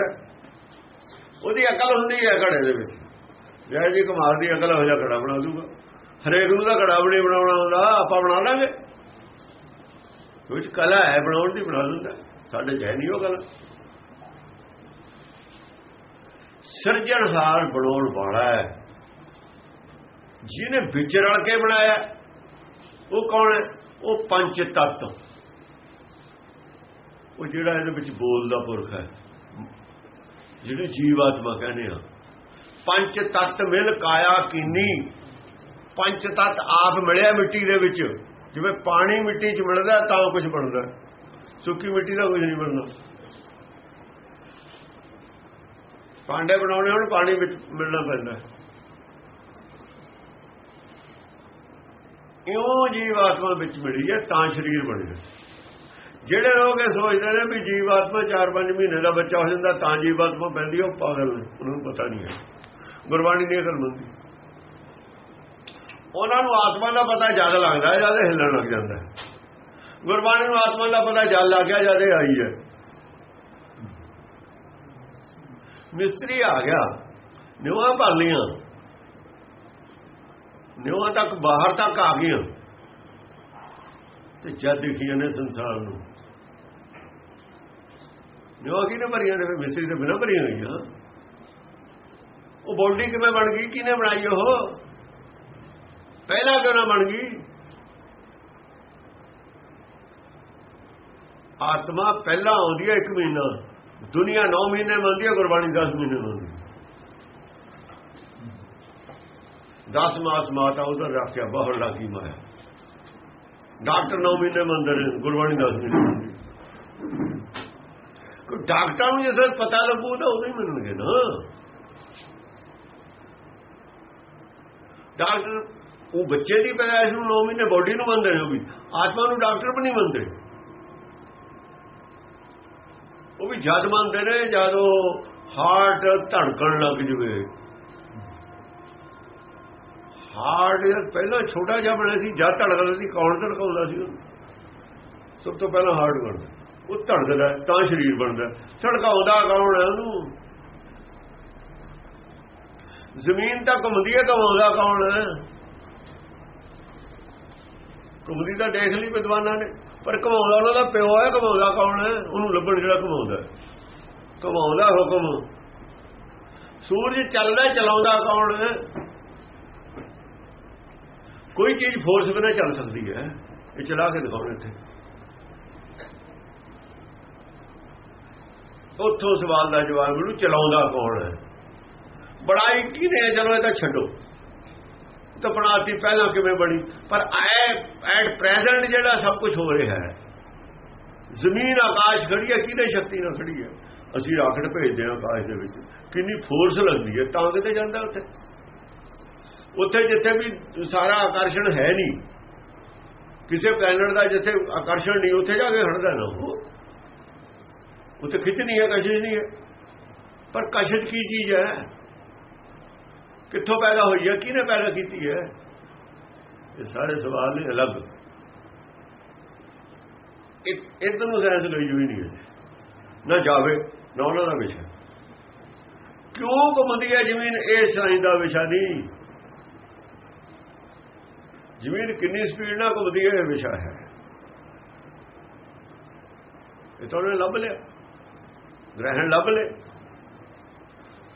ਉਹਦੀ ਅਕਲ ਹੁੰਦੀ ਹੈ ਘੜੇ ਦੇ ਵਿੱਚ। ਜੈ ਜੀ ਕੁਮਾਰ ਦੀ ਅਕਲ ਹੋ ਜਾ ਘੜਾ ਬਣਾ ਦੂਗਾ ਹਰੇਕ ਨੂੰ ਦਾ ਘੜਾ ਬਣੇ ਬਣਾਉਣਾ ਆਉਂਦਾ ਆਪਾਂ ਬਣਾ ਲਾਂਗੇ। ਵਿੱਚ ਕਲਾ ਹੈ, ਬਣਾਉਣ ਦੀ ਬਣਾ ਦਿੰਦਾ। ਸਾਡੇ ਜੈ ਨਹੀਂ ਉਹ ਕਲਾ। ਸਿਰਜਣਹਾਰ ਬਣਾਉਣ ਵਾਲਾ ਹੈ। ਜਿਹਨੇ ਵਿਚਰਲ ਕੇ ਬਣਾਇਆ, ਉਹ ਕੌਣ ਹੈ? ਉਹ ਪੰਜ ਤੱਤ। ਉਹ ਜਿਹੜਾ ਇਹਦੇ ਵਿੱਚ ਬੋਲਦਾ ਪੁਰਖ ਹੈ। ਜਿਹੜੇ ਜੀਵਾਤਮਾ ਕਹਿੰਦੇ ਆ ਪੰਜ ਤੱਤ ਮਿਲ ਕਾਇਆ ਕੀਨੀ। ਪੰਜ ਤੱਤ ਆਪ ਮਿਲਿਆ ਮਿੱਟੀ ਦੇ ਵਿੱਚ। ਜਿਵੇਂ ਪਾਣੀ ਮਿੱਟੀ 'ਚ ਮਿਲਦਾ, ਤਾਂ ਕੁਝ ਬਣਦਾ। ਸੁੱਕੀ ਮਿੱਟੀ ਦਾ ਕੁਝ ਨਹੀਂ ਬਣਦਾ। ਪਾਂਡੇ ਬਣਾਉਣੇ ਹੁਣ, ਪਾਣੀ ਵਿੱਚ ਮਿਲਣਾ ਪੈਂਦਾ। ਇਉਂ ਜੀਵ ਆਤਮਾ ਵਿੱਚ ਮਿਲੀ ਹੈ, ਤਾਂ ਸਰੀਰ ਬਣਿਆ ਜਿਹੜੇ ਲੋਕ ਇਹ ਸੋਚਦੇ ਨੇ ਵੀ ਜੀਵ ਆਤਮਾ 4-5 ਮਹੀਨੇ ਦਾ ਬੱਚਾ ਹੋ ਜਾਂਦਾ, ਤਾਂ ਜੀਵ ਆਤਮਾ ਪੈਂਦੀ ਉਹ ਪਾਗਲ ਨੇ। ਉਹਨਾਂ ਨੂੰ ਪਤਾ ਨਹੀਂ ਹੈ। ਗੁਰਬਾਣੀ ਦੀ ਗੱਲ ਮੰਨਦੀ ਉਹਨਾਂ ਨੂੰ ਆਤਮਾ ਦਾ ਪਤਾ ਜਦ ਲੱਗਦਾ, ਜਦ ਹਿੱਲਣ ਲੱਗ ਜਾਂਦਾ। ਗੁਰਬਾਣੀ ਨੂੰ ਆਤਮਾ ਦਾ ਪਤਾ ਜਦ ਲੱਗ ਗਿਆ, ਜਦ ਇਹ ਆਈ ਹੈ। ਮਿਸਤਰੀ ਆ ਗਿਆ। ਨਿਵਾ ਭਾਲੀਆਂ ਨਿਵਾ ਤੱਕ ਬਾਹਰ ਤੱਕ ਆ ਗਈਆਂ। ਤੇ ਜਦ ਦਿਖੀਆਂ ਨੇ ਸੰਸਾਰ ਨੂੰ। ਨਿਵਾ ਕਿਨੇ ਭਰੀਆਂ ਨੇ? ਮਿਸਤਰੀ ਤੇ ਬਿਨਾਂ ਭਰੀਆਂ ਗਈਆਂ ਉਹ ਬੋਲਡੀ ਕਿਵੇਂ ਬਣ ਗਈ? ਕਿਨੇ ਬਣਾਈ ਉਹ? ਪਹਿਲਾਂ ਕਿਉਂ ਨਾ ਬਣ ਗਈ? ਆਤਮਾ ਪਹਿਲਾਂ ਆਉਂਦੀ ਹੈ 1 ਮਹੀਨਾ। ਦੁਨੀਆ 9 ਮਹੀਨੇ ਮੰਨਦੀ ਹੈ, ਗੁਰਬਾਣੀ 10 ਮਹੀਨੇ ਮੰਨਦੀ 10 ਮਾਸ ਮਾਤਾ ਉਧਰ ਰੱਖਿਆ, ਬਾਹਰ ਲੱਗੀ ਮਾਇਆ। ਡਾਕਟਰ 9 ਮਹੀਨੇ ਮੰਨਦੇ ਨੇ, ਗੁਰਬਾਣੀ 10 ਮਹੀਨੇ ਮੰਨਦੀ ਕੋ ਡਾਕਟਰ ਨੂੰ ਜੇ ਪਤਾ ਲੱਗੂ ਤਾਂ ਉਹ ਨਹੀਂ ਮੰਨਣਗੇ ਨਾ। ਡਾਕਟਰ, ਉਹ ਬੱਚੇ ਦੀ ਪੈਦਾਇਸ਼ ਨੂੰ 9 ਮਹੀਨੇ ਬੋਡੀ ਨੂੰ ਮੰਨਦੇ ਨੇ ਉਹ ਵੀ। ਆਤਮਾ ਨੂੰ ਡਾਕਟਰ ਵੀ ਨਹੀਂ ਮੰਨਦੇ। ਉਹ ਵੀ ਜਦ ਮੰਨਦੇ ਨੇ ਜਦ ਉਹ ਹਾਰਟ ਧੜਕਣ ਲੱਗ ਜਵੇ। ਹਾਰਟ ਪਹਿਲਾਂ ਛੋਟਾ ਜਿਹਾ ਬਣਿਆ ਸੀ, ਜਦ ਧੜਕਦਾ ਸੀ, ਕੌਣ ਧੜਕਾਉਂਦਾ ਸੀ ਉਹਨੂੰ? ਸਭ ਤੋਂ ਪਹਿਲਾਂ ਹਾਰਟ ਬਣਦਾ। ਉਹ ਧੜਕਦਾ, ਤਾਂ ਸਰੀਰ ਬਣਦਾ। ਧੜਕਾਉਂਦਾ ਕੌਣ ਹੈ ਉਹਨੂੰ? ਜ਼ਮੀਨ ਤਾਂ ਘੁੰਮਦੀ ਹੈ, ਘੁੰਮਾਉਂਦਾ ਕੌਣ? ਹੈ ਘੁੰਮਦੀ ਤਾਂ ਦੇਖ ਲਈ ਵਿਦਵਾਨਾਂ ਨੇ, ਪਰ ਘੁਮਾਉਂਦਾ ਉਹਨਾਂ ਦਾ ਪਿਓ ਹੈ, ਘੁਮਾਉਂਦਾ ਕੌਣ? ਹੈ ਉਹਨੂੰ ਲੱਭਣ ਜਿਹੜਾ ਘੁਮਾਉਂਦਾ ਘੁਮਾਉਂਦਾ ਹੁਕਮ। ਸੂਰਜ ਚੱਲਦਾ, ਚਲਾਉਂਦਾ ਕੌਣ? ਹੈ ਕੋਈ ਚੀਜ਼ ਫੋਰਸ ਬਿਨਾਂ ਚੱਲ ਸਕਦੀ ਹੈ। ਇਹ ਚਲਾ ਕੇ ਦਿਖਾਉਣ ਇੱਥੇ। ਉੱਥੋਂ ਸਵਾਲ ਦਾ ਜਵਾਬ ਮੈਨੂੰ ਚਲਾਉਂਦਾ ਕੌਣ ਹੈ? ਬੜਾਈ ਨੇ ਚਲੋ ਇਹ ਤਾਂ ਛੱਡੋ। ਤਾਂ ਬਣਾਤੀ ਪਹਿਲਾਂ ਕਿਵੇਂ ਬਣੀ? ਪਰ ਐਟ ਪ੍ਰੈਜ਼ੈਂਟ ਜਿਹੜਾ ਸਭ ਕੁਝ ਹੋ ਰਿਹਾ ਹੈ। ਜ਼ਮੀਨ ਆਕਾਸ਼ ਖੜੀ ਹੈ, ਕਿਹਦੇ ਸ਼ਕਤੀ ਨਾਲ ਖੜੀ ਹੈ? ਅਸੀਂ ਰਾਕਟ ਭੇਜਦੇ ਹਾਂ ਆਕਾਸ਼ ਦੇ ਵਿੱਚ। ਕਿੰਨੀ ਫੋਰਸ ਲੱਗਦੀ ਹੈ ਤਾਂ ਕਿਤੇ ਜਾਂਦਾ ਉੱਥੇ। ਉੱਥੇ ਜਿੱਥੇ ਵੀ ਸਾਰਾ ਆਕਰਸ਼ਣ ਹੈ ਨਹੀਂ। ਕਿਸੇ ਪਲੈਨਟ ਦਾ ਜਿੱਥੇ ਆਕਰਸ਼ਣ ਨਹੀਂ, ਉੱਥੇ ਜਾ ਕੇ ਖੜਦਾ ਨਾ ਉਹ। ਉੱਥੇ ਖਿੱਚ ਨਹੀਂ ਹੈ, ਕਸ਼ਿਸ਼ ਨਹੀਂ ਹੈ। ਪਰ ਕਸ਼ਿਸ਼ ਕੀ ਚੀਜ਼ ਹੈ? ਕਿੱਥੋਂ ਪੈਦਾ ਹੋਈ ਹੈ? ਕਿਹਨੇ ਪੈਦਾ ਕੀਤੀ ਹੈ? ਇਹ ਸਾਰੇ ਸਵਾਲ ਨੇ ਅਲੱਗ। ਇਦਾਂ ਨੂੰ ਸਾਇੰਸ ਲਈ ਹੋਈ ਨਹੀਂ ਹੈ। ਨਾ ਜਾਵੇ, ਨਾ ਉਹਨਾਂ ਦਾ ਵਿਸ਼ਾ। ਕਿਉਂ ਘੁੰਮਦੀ ਹੈ ਜ਼ਮੀਨ? ਇਹ ਸਾਇੰਸ ਦਾ ਵਿਸ਼ਾ ਨਹੀਂ। ਜ਼ਮੀਨ ਕਿੰਨੀ ਸਪੀਡ ਨਾਲ ਘੁੰਮਦੀ ਹੈ, ਇਹ ਵਿਸ਼ਾ ਹੈ। ਇਹ ਤਾਂ ਉਹਨੇ ਲੱਭ ਲਿਆ। ਗ੍ਰਹਿਣ ਲੱਭ ਲੈ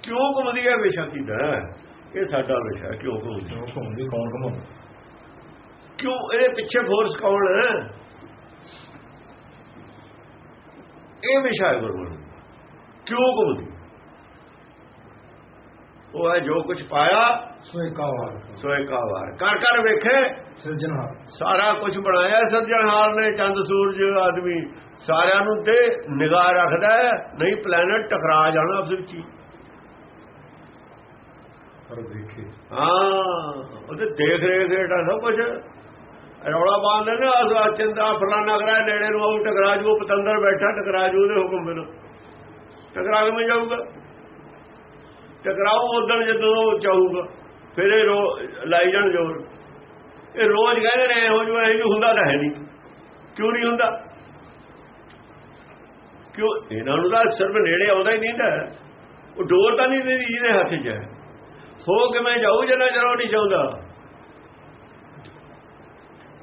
ਕਿਉਂ ਘੁੰਮਦੀ ਹੈ? ਵਿਸ਼ਾ ਕੀਦਾ ਇਹ ਸਾਡਾ ਵਿਸ਼ਾ ਕਿਉਂ ਘੁੰਮਦੀ? ਘੁੰਮਦੀ? ਕੌਣ ਘੁੰਮਾਉਂਦਾ? ਕਿਉਂ ਇਹਦੇ ਪਿੱਛੇ ਫੋਰਸ ਕੌਣ ਹੈ? ਇਹ ਵਿਸ਼ਾ ਹੈ ਗੁਰੂ ਕਿਉਂ ਘੁੰਮਦੀ? ਉਹ ਹੈ ਜੋ ਕੁਝ ਪਾਇਆ ਸੋ ਇਕਾਵਾਰ ਸੋ ਇਕਾਵਾਰ ਕਰ ਕਰ ਵੇਖੇ ਸਿਰਜਣਹਾਰ ਸਾਰਾ ਕੁਝ ਬਣਾਇਆ ਸਿਰਜਣਹਾਰ ਨੇ ਚੰਦ ਸੂਰਜ ਆਦਮੀ ਸਾਰਿਆਂ ਨੂੰ ਤੇ ਨਿਗਾਹ ਰੱਖਦਾ ਹੈ ਨਹੀਂ ਪਲੈਨਟ ਟਕਰਾ ਜਾਣਾ ਆਪਸ ਵਿੱਚ ਹੀ ਪਰ ਦੇਖੇ ਹਾਂ ਉਹਦੇ ਦੇਖ ਰੇਖ ਹੇਠਾਂ ਸਭ ਕੁਝ ਰੌਲਾ ਪਾਉਂਦੇ ਨੇ ਆ ਚੰਦਾ ਫਲਾਣਾ ਕਰਾ ਨੇੜੇ ਨੂੰ ਆਉ ਟਕਰਾਜੂ ਪਤੰਦਰ ਬੈਠਾ ਟਕਰਾਜੂ ਦੇ ਹੁਕਮ ਬਿਨਾਂ। ਟਕਰਾ ਕੇ ਮੈਂ ਜਾਊਗਾ ਟਕਰਾਉ ਉਦੋਂ ਜਦੋਂ ਉਹ ਚਾਹੂਗਾ ਫਿਰ ਇਹ ਰੋ, ਲਾਈ ਜਾਣ ਜੋਰ। ਇਹ ਰੋਜ਼ ਕਹਿੰਦੇ ਨੇ, ਇਹੋ ਜਿਹਾ, ਇਹ ਹੁੰਦਾ ਤਾਂ ਹੈ ਨਹੀਂ। ਕਿਉਂ ਨਹੀਂ ਹੁੰਦਾ? ਕਿਉਂ? ਇਹਨਾਂ ਨੂੰ ਤਾਂ ਸਿਰਫ ਨੇੜੇ ਆਉਂਦਾ ਹੀ ਨਹੀਂ ਤਾਂ ਉਹ ਡੋਰ ਤਾਂ ਨਹੀਂ ਜਿਹਦੇ ਹੱਥ 'ਚ ਹੈ। ਹੋ ਕੇ ਮੈਂ ਜਾਊ ਜਨਾ ਜਰੋ ਨਹੀਂ ਚਾਹੁੰਦਾ।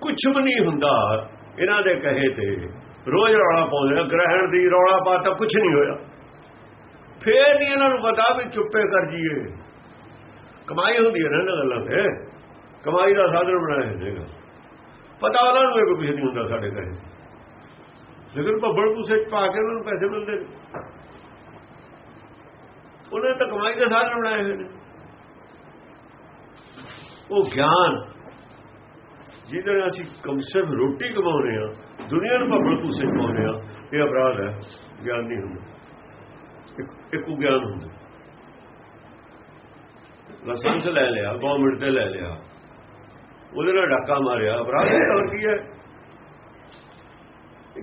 ਕੁਝ ਵੀ ਨਹੀਂ ਹੁੰਦਾ। ਇਹਨਾਂ ਦੇ ਕਹੇ ਤੇ ਰੋਜ਼ ਰੌਲਾ ਪਾਉਂਦੇ ਗ੍ਰਹਿਣ ਦੀ ਰੌਲਾ ਪਾਤਾ ਕੁਝ ਨਹੀਂ ਹੋਇਆ। ਫੇਰ ਨਹੀਂ ਇਹਨਾਂ ਨੂੰ ਪਤਾ ਵੀ ਚੁੱਪੇ ਕਰ ਜੀਏ। ਕਮਾਈ ਹੁੰਦੀ ਹੈ ਨਾ ਇਹਨਾਂ ਗੱਲਾਂ ਤੇ। ਕਮਾਈ ਦਾ ਸਾਧਨ ਬਣਾਇਆ ਹੈਗਾ। ਪਤਾ ਉਹਨਾਂ ਨੂੰ ਕੋਈ ਕੁਝ ਨਹੀਂ ਹੁੰਦਾ ਸਾਡੇ ਕਹੇ ਲੇਕਿਨ ਭੱਬੜ ਪੂਸੇ ਪਾ ਕੇ ਉਹਨਾਂ ਨੂੰ ਪੈਸੇ ਮਿਲਦੇ ਨੇ। ਉਹਨੇ ਤਾਂ ਕਮਾਈ ਦੇ ਸਾਧਨ ਬਣਾਏ ਹੋਏ ਨੇ। ਉਹ ਗਿਆਨ, ਜਿਹਦੇ ਨਾਲ ਅਸੀਂ ਕਮ ਸਿਰਫ ਰੋਟੀ ਕਮਾਉਂਦੇ ਆ ਦੁਨੀਆ ਨੂੰ ਭੱਬੜ ਪੂਸੇ ਕਮਾਉਂਦੇ ਆ ਇਹ ਅਪਰਾਧ ਹੈ, ਗਿਆਨ ਨਹੀਂ ਹੁੰਦਾ। ਇੱਕੋ ਗਿਆਨ ਹੁੰਦਾ। ਲਾਇਸੈਂਸ ਲੈ ਲਿਆ ਗਵਰਨਮੈਂਟ ਤੇ ਲੈ ਲਿਆ, ਉਹਦੇ ਨਾਲ ਡਾਕਾ ਮਾਰਿਆ, ਅਪਰਾਧ ਹੈ ਹੋਰ ਕੀ ਹੈ?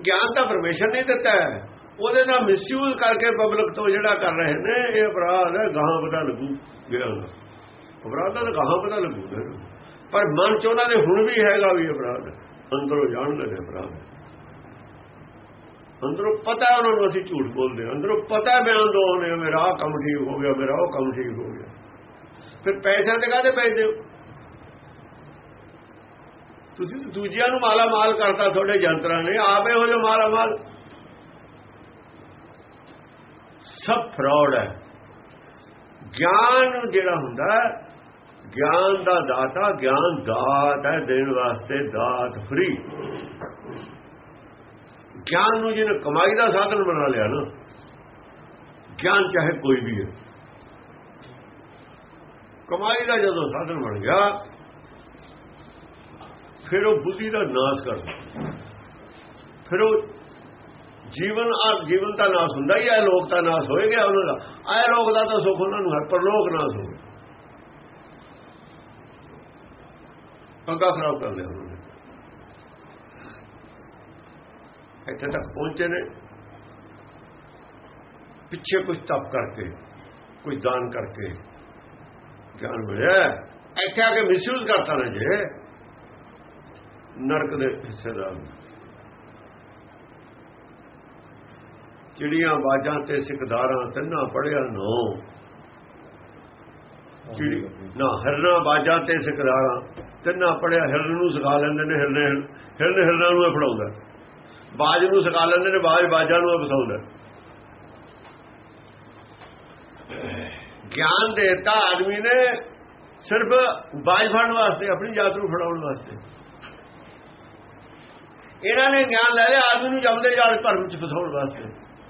ਗਿਆਨ ਤਾਂ ਪਰਮੇਸ਼ਰ ਨੇ ਦਿੱਤਾ ਹੈ। ਉਹਦੇ ਨਾਲ ਮਿਸਯੂਜ਼ ਕਰਕੇ ਪਬਲਿਕ ਤੋਂ ਜਿਹੜਾ ਕਰ ਰਹੇ ਨੇ, ਇਹ ਅਪਰਾਧ ਹੈ, ਗਾਹਾਂ ਪਤਾ ਲੱਗੂ ਗਿਆਨ ਦਾ। ਅਪਰਾਧ ਦਾ ਗਾਹਾਂ ਪਤਾ ਲੱਗੂਗਾ ਪਰ ਮਨ ਚ ਉਹਨਾਂ ਦੇ ਹੁਣ ਵੀ ਹੈਗਾ ਵੀ ਅਪਰਾਧ। ਅੰਦਰੋਂ ਜਾਣਦੇ ਨੇ ਅਪਰਾਧ। ਅੰਦਰੋਂ ਪਤਾ ਉਹਨਾਂ ਨੂੰ ਅਸੀਂ ਝੂਠ ਬੋਲਦੇ ਅੰਦਰੋਂ ਪਤਾ ਬਿਆਨ ਦੋ ਨੇ ਮੇਰਾ ਆਹ ਕੰਮ ਠੀਕ ਹੋ ਗਿਆ, ਮੇਰਾ ਉਹ ਕੰਮ ਠੀਕ ਹੋ ਗਿਆ। ਫਿਰ ਪੈਸਿਆਂ ਤੇ ਕਾਹਦੇ ਪੈਸੇ? ਹੋ ਤੁਸੀਂ ਦੂਜਿਆਂ ਨੂੰ ਮਾਲਾ ਮਾਲ ਕਰਤਾ, ਤੁਹਾਡੇ ਯੰਤਰਾਂ ਨੇ। ਆਪੇ ਹੋ ਜੋ ਮਾਲਾ ਮਾਲ ਸਭ ਫਰਾਡ ਹੈ। ਗਿਆਨ ਜਿਹੜਾ ਹੁੰਦਾ ਗਿਆਨ ਦਾ ਦਾਤਾ, ਗਿਆਨ ਦਾਤ ਹੈ, ਦੇਣ ਵਾਸਤੇ ਦਾਤ ਫਰੀ ਗਿਆਨ ਨੂੰ ਜਿਹਨੇ ਕਮਾਈ ਦਾ ਸਾਧਨ ਬਣਾ ਲਿਆ ਨਾ, ਗਿਆਨ ਚਾਹੇ ਕੋਈ ਵੀ ਹੈ। ਕਮਾਈ ਦਾ ਜਦੋਂ ਸਾਧਨ ਬਣ ਗਿਆ, ਫਿਰ ਉਹ ਬੁੱਧੀ ਦਾ ਨਾਸ਼ ਕਰ ਫਿਰ ਉਹ ਜੀਵਨ, ਆ ਜੀਵਨ ਦਾ ਨਾਸ਼ ਹੁੰਦਾ ਹੀ ਹੈ ਲੋਕ ਦਾ ਨਾਸ਼ ਹੋਏਗਾ ਉਹਨਾਂ ਦਾ। ਆਏ ਲੋਕ ਦਾ ਤਾਂ ਸੁਖ ਉਹਨਾਂ ਨੂੰ ਹੈ ਪਰ ਲੋਕ ਨਾਸ਼ ਹੋ ਪੰਗਾ ਖਰਾਬ ਕਰ ਲਿਆ ਉਹਨਾਂ ਨੇ। ਇੱਥੇ ਤੱਕ ਪਹੁੰਚੇ ਨੇ। ਪਿੱਛੇ ਕੁਝ ਤਪ ਕਰਕੇ ਕੁਝ ਦਾਨ ਕਰਕੇ ਗਿਆਨ ਮਿਲਿਆ ਇੱਥੇ ਆ ਕੇ ਮਿਸਯੂਜ਼ ਕਰਤਾ ਨਾ ਜੇ। ਨਰਕ ਦੇ ਹਿੱਸੇਦਾਰ ਚਿੜੀਆਂ ਬਾਜਾਂ ਤੇ ਸਿਕਦਾਰਾਂ ਤਿੰਨਾ ਪੜਿਆ ਨੋ। ਨਾ ਹਰਨਾ ਬਾਜਾਂ ਤੇ ਸਿਕਦਾਰਾਂ ਤਿੰਨਾ ਪੜਿਆ ਹਿਰਨ ਨੂੰ ਸਿਖਾ ਲੈਂਦੇ ਨੇ, ਹਿਰਨੇ ਹਿਰਨ ਹਿਰਨਾਂ ਨੂੰ ਫੜਾਉਂਦਾ। ਬਾਜ ਨੂੰ ਸਿਖਾ ਲੈਂਦੇ ਨੇ, ਬਾਜ ਬਾਜਾਂ ਨੂੰ ਇਹ ਫਸਾਉਂਦਾ। ਗਿਆਨ ਦੇਤਾ ਆਦਮੀ ਨੇ ਸਿਰਫ ਬਾਜ ਫੜਨ ਵਾਸਤੇ, ਆਪਣੀ ਜਾਤ ਨੂੰ ਫੜਾਉਣ ਵਾਸਤੇ। ਇਹਨਾਂ ਨੇ ਗਿਆਨ ਲੈ ਲਿਆ, ਆਦਮੀ ਨੂੰ ਜਮਦੇ ਜਾਲ ਭਰਮ ਚ ਫਸਾਉਣ ਵਾਸਤੇ।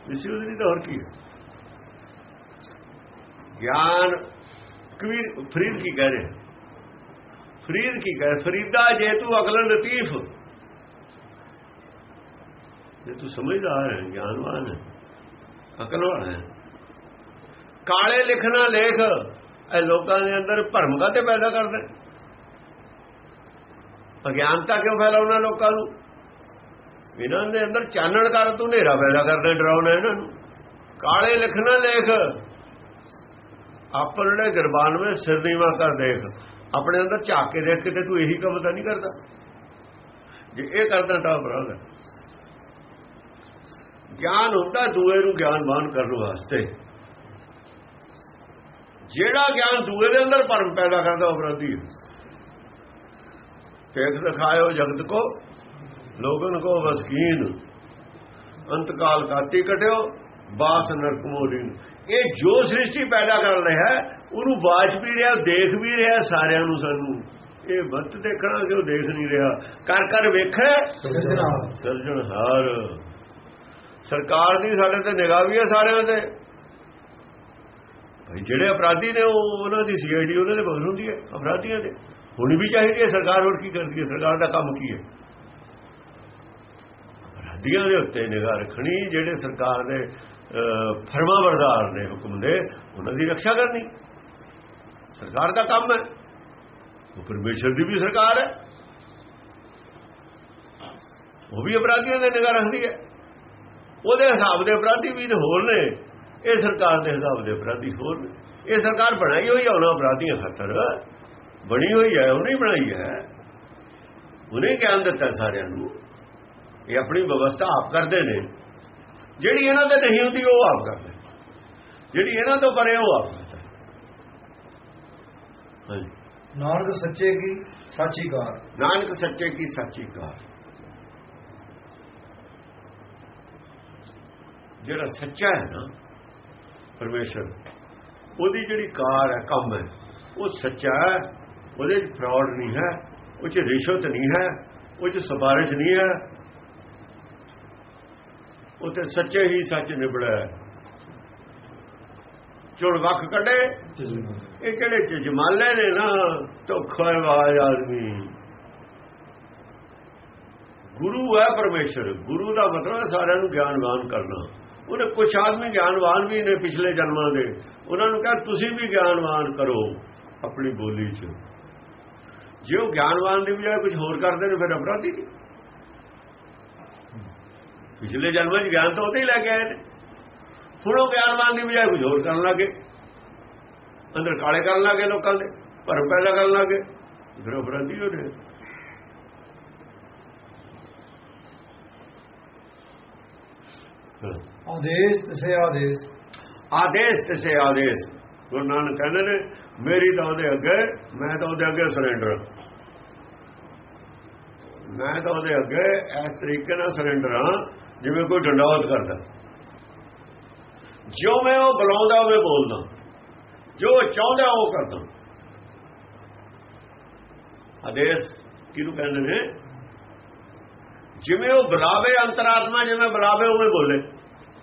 ਮਿਸਯੂਜ਼ ਨਹੀਂ ਤਾਂ ਹੋਰ ਕੀ ਹੈ? ਗਿਆਨ ਕਬੀਰ ਫਰੀਦ ਕੀ ਕਹਿ ਰਹੇ? ਫਰੀਦ ਕੀ ਕਹਿ ਫਰੀਦਾ ਜੇ ਤੂੰ ਅਕਲ ਲਤੀਫ। ਜੇ ਤੂੰ ਸਮਝਦਾਰ ਹੈ, ਗਿਆਨਵਾਨ ਹੈ ਅਕਲ ਵਾਲਾ ਹੈ। ਕਾਲੇ ਲਿਖਣਾ ਲੇਖ, ਇਹ ਲੋਕਾਂ ਦੇ ਅੰਦਰ ਭਰਮ ਕਾਤੇ ਪੈਦਾ ਕਰਦੇ ਅਗਿਆਨਤਾ ਕਿਉਂ ਫੈਲਾਉਣਾ ਲੋਕਾਂ ਨੂੰ? ਇਹਨਾਂ ਦੇ ਅੰਦਰ ਚਾਨਣ ਕਰ ਤੂੰ ਹਨੇਰਾ ਪੈਦਾ ਕਰਦਾ ਡਰਾਉਣਾ ਇਹਨਾਂ ਨੂੰ। ਕਾਲੇ ਲਿਖਣਾ ਲੇਖ ਆਪਣੇ ਗਰਬਾਨ ਵਿੱਚ ਸਿਰ ਦੀਵਾ ਕਰ ਦੇਖ, ਆਪਣੇ ਅੰਦਰ ਝਾਕ ਕੇ ਦੇਖ ਕੇ ਤੂੰ ਇਹੀ ਕੰਮ ਤਾਂ ਨਹੀਂ ਕਰਦਾ। ਜੇ ਇਹ ਕਰਦਾ ਤਾਂ ਅਪਰਾਧ ਹੈ ਗਿਆਨ ਹੁੰਦਾ ਦੂਏ ਨੂੰ ਗਿਆਨਵਾਨ ਕਰਨ ਵਾਸਤੇ। ਜਿਹੜਾ ਗਿਆਨ ਦੂਏ ਦੇ ਅੰਦਰ ਭਰਮ ਪੈਦਾ ਕਰਦਾ ਅਪਰਾਧੀ ਹੈ। ਤੇਖ ਦਿਖਾਇਓ ਜਗਤ ਕੋ, ਲੋਗਨ ਕੋ ਵਸਕੀਨ। ਅੰਤਕਾਲ ਕਾਤੀ ਕਟਿਓ ਬਾਸ ਨਰਕ ਮੋਰੀਨ। ਇਹ ਜੋ ਸ੍ਰਿਸ਼ਟੀ ਪੈਦਾ ਕਰ ਰਿਹਾ ਉਹਨੂੰ ਬਾਜ ਵੀ ਰਿਹਾ ਦੇਖ ਵੀ ਰਿਹਾ ਸਾਰਿਆਂ ਨੂੰ ਸਾਨੂੰ। ਇਹ ਵਕਤ ਦੇਖਣਾ ਕਿ ਉਹ ਦੇਖ ਨਹੀਂ ਰਿਹਾ। ਕਰ ਕਰ ਵੇਖੇ। ਸਰਜਣਹਾਰ ਸਰਕਾਰ ਦੀ ਸਾਡੇ ਤੇ ਨਿਗਾਹ ਵੀ ਹੈ ਸਾਰਿਆਂ ਤੇ। ਭਾਈ ਜਿਹੜੇ ਅਪਰਾਧੀ ਨੇ ਉਹ ਉਹਨਾਂ ਦੀ ਸੀਆਈਡੀ ਉਹਨਾਂ ਦੇ ਬਗਲ ਹੁੰਦੀ ਹੈ ਅਪਰਾਧੀਆਂ ਦੇ। ਹੋਣੀ ਵੀ ਚਾਹੀਦੀ ਹੈ ਸਰਕਾਰ ਹੋਰ ਕੀ ਕਰਦੀ ਹੈ? ਸਰਕਾਰ ਦਾ ਕੰਮ ਕੀ ਹੈ? ਅਪਰਾਧੀਆਂ ਦੇ ਉੱਤੇ ਨਿਗਾਹ ਰੱਖਣੀ ਜਿਹੜੇ ਸਰਕਾਰ ਦੇ ਫਰਮਾ ਬਰਦਾਰ ਨੇ ਹੁਕਮ ਦੇ, ਉਹਨਾਂ ਦੀ ਰੱਖਿਆ ਕਰਨੀ। ਸਰਕਾਰ ਦਾ ਕੰਮ ਹੈ। ਉਹ ਪਰਮੇਸ਼ਰ ਦੀ ਵੀ ਸਰਕਾਰ ਹੈ। ਉਹ ਵੀ ਅਪਰਾਧੀਆਂ ਦੇ ਨਿਗਾਹ ਰੱਖਦੀ ਹੈ। ਉਹਦੇ ਹਿਸਾਬ ਦੇ ਅਪਰਾਧੀ ਵੀ ਹੋਰ ਨੇ। ਇਹ ਸਰਕਾਰ ਦੇ ਹਿਸਾਬ ਦੇ ਅਪਰਾਧੀ ਹੋਰ ਨੇ। ਇਹ ਸਰਕਾਰ ਬਣਾਈ ਹੋਈ ਹੈ ਉਹਨਾਂ ਅਪਰਾਧੀਆਂ ਖਾਤਰ। ਬਣੀ ਹੋਈ ਹੈ, ਉਹਨੇ ਬਣਾਈ ਹੈ। ਉਹਨੇ ਗਿਆਨ ਦਿੱਤਾ ਸਾਰਿਆਂ ਨੂੰ। ਇਹ ਆਪਣੀ ਵਿਵਸਥਾ ਆਪ ਕਰਦੇ ਨੇ। ਜਿਹੜੀ ਇਹਨਾਂ ਤੇ ਨਹੀਂ ਹੁੰਦੀ ਉਹ ਆਪ ਕਰਦੇ ਜਿਹੜੀ ਇਹਨਾਂ ਤੋਂ ਪਰੇ ਉਹ ਆਪ ਕਰਦਾ ਹਾਂਜੀ। ਨਾਨਕ ਸੱਚੇ ਕੀ ਸਾਚੀ ਕਾਰ। ਨਾਨਕ ਸੱਚੇ ਕੀ ਸੱਚੀ ਕਾਰ। ਜਿਹੜਾ ਸੱਚਾ ਹੈ ਨਾ ਪਰਮੇਸ਼ਰ ਉਹਦੀ ਜਿਹੜੀ ਕਾਰ ਹੈ ਕੰਮ ਹੈ ਉਹ ਸੱਚਾ ਹੈ ਉਹਦੇ ਵਿੱਚ ਫਰਾਡ ਨਹੀਂ ਹੈ ਉਹ 'ਚ ਰਿਸ਼ਵਤ ਨਹੀਂ ਹੈ ਉਹ 'ਚ ਸਬਾਰਿਸ਼ ਨਹੀਂ ਹੈ ਉਹ ਸੱਚੇ ਹੀ ਸੱਚ ਨਿਬੜਿਆ ਚੁਣ ਵੱਖ ਕੱਢੇ। ਇਹ ਕਿਹੜੇ ਜਮਾਲੇ ਨੇ ਨਾ? ਧੋਖਾਬਾਜ਼ ਆਦਮੀ। ਗੁਰੂ ਹੈ ਪਰਮੇਸ਼ਰ। ਗੁਰੂ ਦਾ ਮਤਲਬ ਹੈ ਸਾਰਿਆਂ ਨੂੰ ਗਿਆਨਵਾਨ ਕਰਨਾ। ਉਹਨੇ ਕੁਝ ਆਦਮੀ ਗਿਆਨਵਾਨ ਵੀ ਨੇ ਪਿਛਲੇ ਜਨਮਾਂ ਦੇ। ਉਹਨਾਂ ਨੂੰ ਕਹਾਂ, ਤੁਸੀਂ ਵੀ ਗਿਆਨਵਾਨ ਕਰੋ ਆਪਣੀ ਬੋਲੀ 'ਚ। ਜੇ ਉਹ ਗਿਆਨਵਾਨ ਦੀ ਬਜਾਏ ਕੁਝ ਹੋਰ ਕਰਦੇ ਨੇ, ਫਿਰ ਅਪਰਾਧੀ ਨਹੀਂ ਪਿਛਲੇ ਜਨਮਾਂ 'ਚ ਗਿਆਨ ਤਾਂ ਉਹਦੇ ਹੀ ਲੈ ਕੇ ਆਏ ਨੇ। ਹੁਣ ਉਹ ਗਿਆਨਵਾਨ ਦੀ ਬਜਾਏ ਕੁਝ ਹੋਰ ਕਰਨ ਲੱਗੇ। ਅੰਦਰ ਕਾਲੇ ਕਰਨ ਲੱਗੇ ਲੋਕਾਂ ਦੇ ਭਰਮ ਪੈਦਾ ਕਰਨ ਲੱਗੇ। ਫਿਰ ਅਪਰਾਧੀ ਹੋ ਰਹੇ। ਆਦੇਸ਼ ਤਿਸੇ ਆਦੇਸ਼। ਆਦੇਸ਼ ਤਿਸੇ ਆਦੇਸ਼। ਗੁਰੂ ਨਾਨਕ ਕਹਿੰਦੇ ਨੇ ਮੇਰੀ ਤਾਂ ਉਹਦੇ ਅੱਗੇ ਮੈਂ ਤਾਂ ਉਹਦੇ ਅੱਗੇ ਸਰੈਂਡਰ ਮੈਂ ਤਾਂ ਉਹਦੇ ਅੱਗੇ ਇਸ ਤਰੀਕੇ ਨਾਲ ਸਰੈਂਡਰ ਹਾਂ ਜਿਵੇਂ ਕੋਈ ਡੰਡਾਵਤ ਕਰਦਾ। ਜੋ ਮੈਂ ਉਹ ਬੁਲਾਉਂਦਾ, ਉਹ ਬੋਲਦਾ। ਜੋ ਚਾਹੁੰਦਾ, ਉਹ ਕਰਦਾ। ਆਦੇਸ਼ ਕਿਹਨੂੰ ਕਹਿੰਦੇ ਨੇ? ਜਿਵੇਂ ਉਹ ਬੁਲਾਵੇ ਅੰਤਰਾਤਮਾ, ਜਿਵੇਂ ਬੁਲਾਵੇ ਉਵੇਂ ਬੋਲੇ।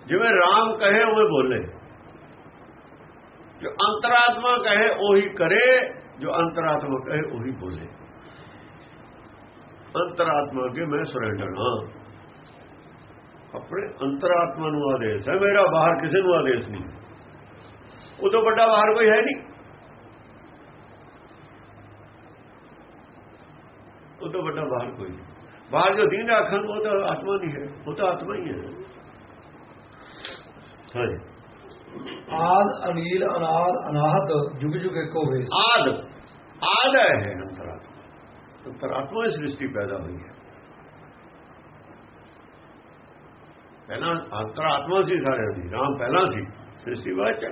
ਜਿਵੇਂ RAM ਕਹੇ ਉਵੇਂ ਬੋਲੇ। ਜੋ ਅੰਤਰਾਤਮਾ ਕਹੇ, ਉਹੀ ਕਰੇ। ਜੋ ਅੰਤਰਾਤਮਾ ਕਹੇ, ਉਹੀ ਬੋਲੇ। ਅੰਤਰਾਤਮਾ ਕੇ ਮੈਂ ਸਰੈਂਡਰ ਹਾਂ ਆਪਣੇ ਅੰਤਰਾਤਮਾ ਨੂੰ ਆਦੇਸ਼ ਹੈ ਮੇਰਾ ਬਾਹਰ ਕਿਸੇ ਨੂੰ ਆਦੇਸ਼ ਨਹੀਂ। ਉਹ ਤੋਂ ਵੱਡਾ ਬਾਹਰ ਕੋਈ ਹੈ ਨਹੀਂ। ਉਹ ਤੋਂ ਵੱਡਾ ਬਾਹਰ ਕੋਈ ਨਹੀਂ। ਬਾਹਰ ਜੋ ਦੀਨ ਆਖਣ ਉਹ ਤਾਂ ਆਤਮਾ ਨਹੀਂ ਹੈ ਉਹ ਤਾਂ ਆਤਮਾ ਹੀ ਹੈ। ਹਾਂਜੀ। ਆਦ ਅਨੀਲ ਅਨਾਦ ਅਨਾਹਤ ਜੁਗ ਜੁਗ ਇੱਕੋ ਵੇਸ। ਆਦ। ਆਦ ਹੈ ਅੰਤਰਾਤਮਾ। ਅੰਤਰਾਤਮਾ ਸ੍ਰਿਸ਼ਟੀ ਪੈਦਾ ਹੋਈ ਹੈ। ਪਹਿਲਾਂ ਅੰਤਰਾਤਮਾ ਸੀ ਸਾਰਿਆਂ ਦੀ ਰਾਮ ਪਹਿਲਾਂ ਸੀ ਸ੍ਰਿਸ਼ਟੀ ਬਾਅਦ ਚ।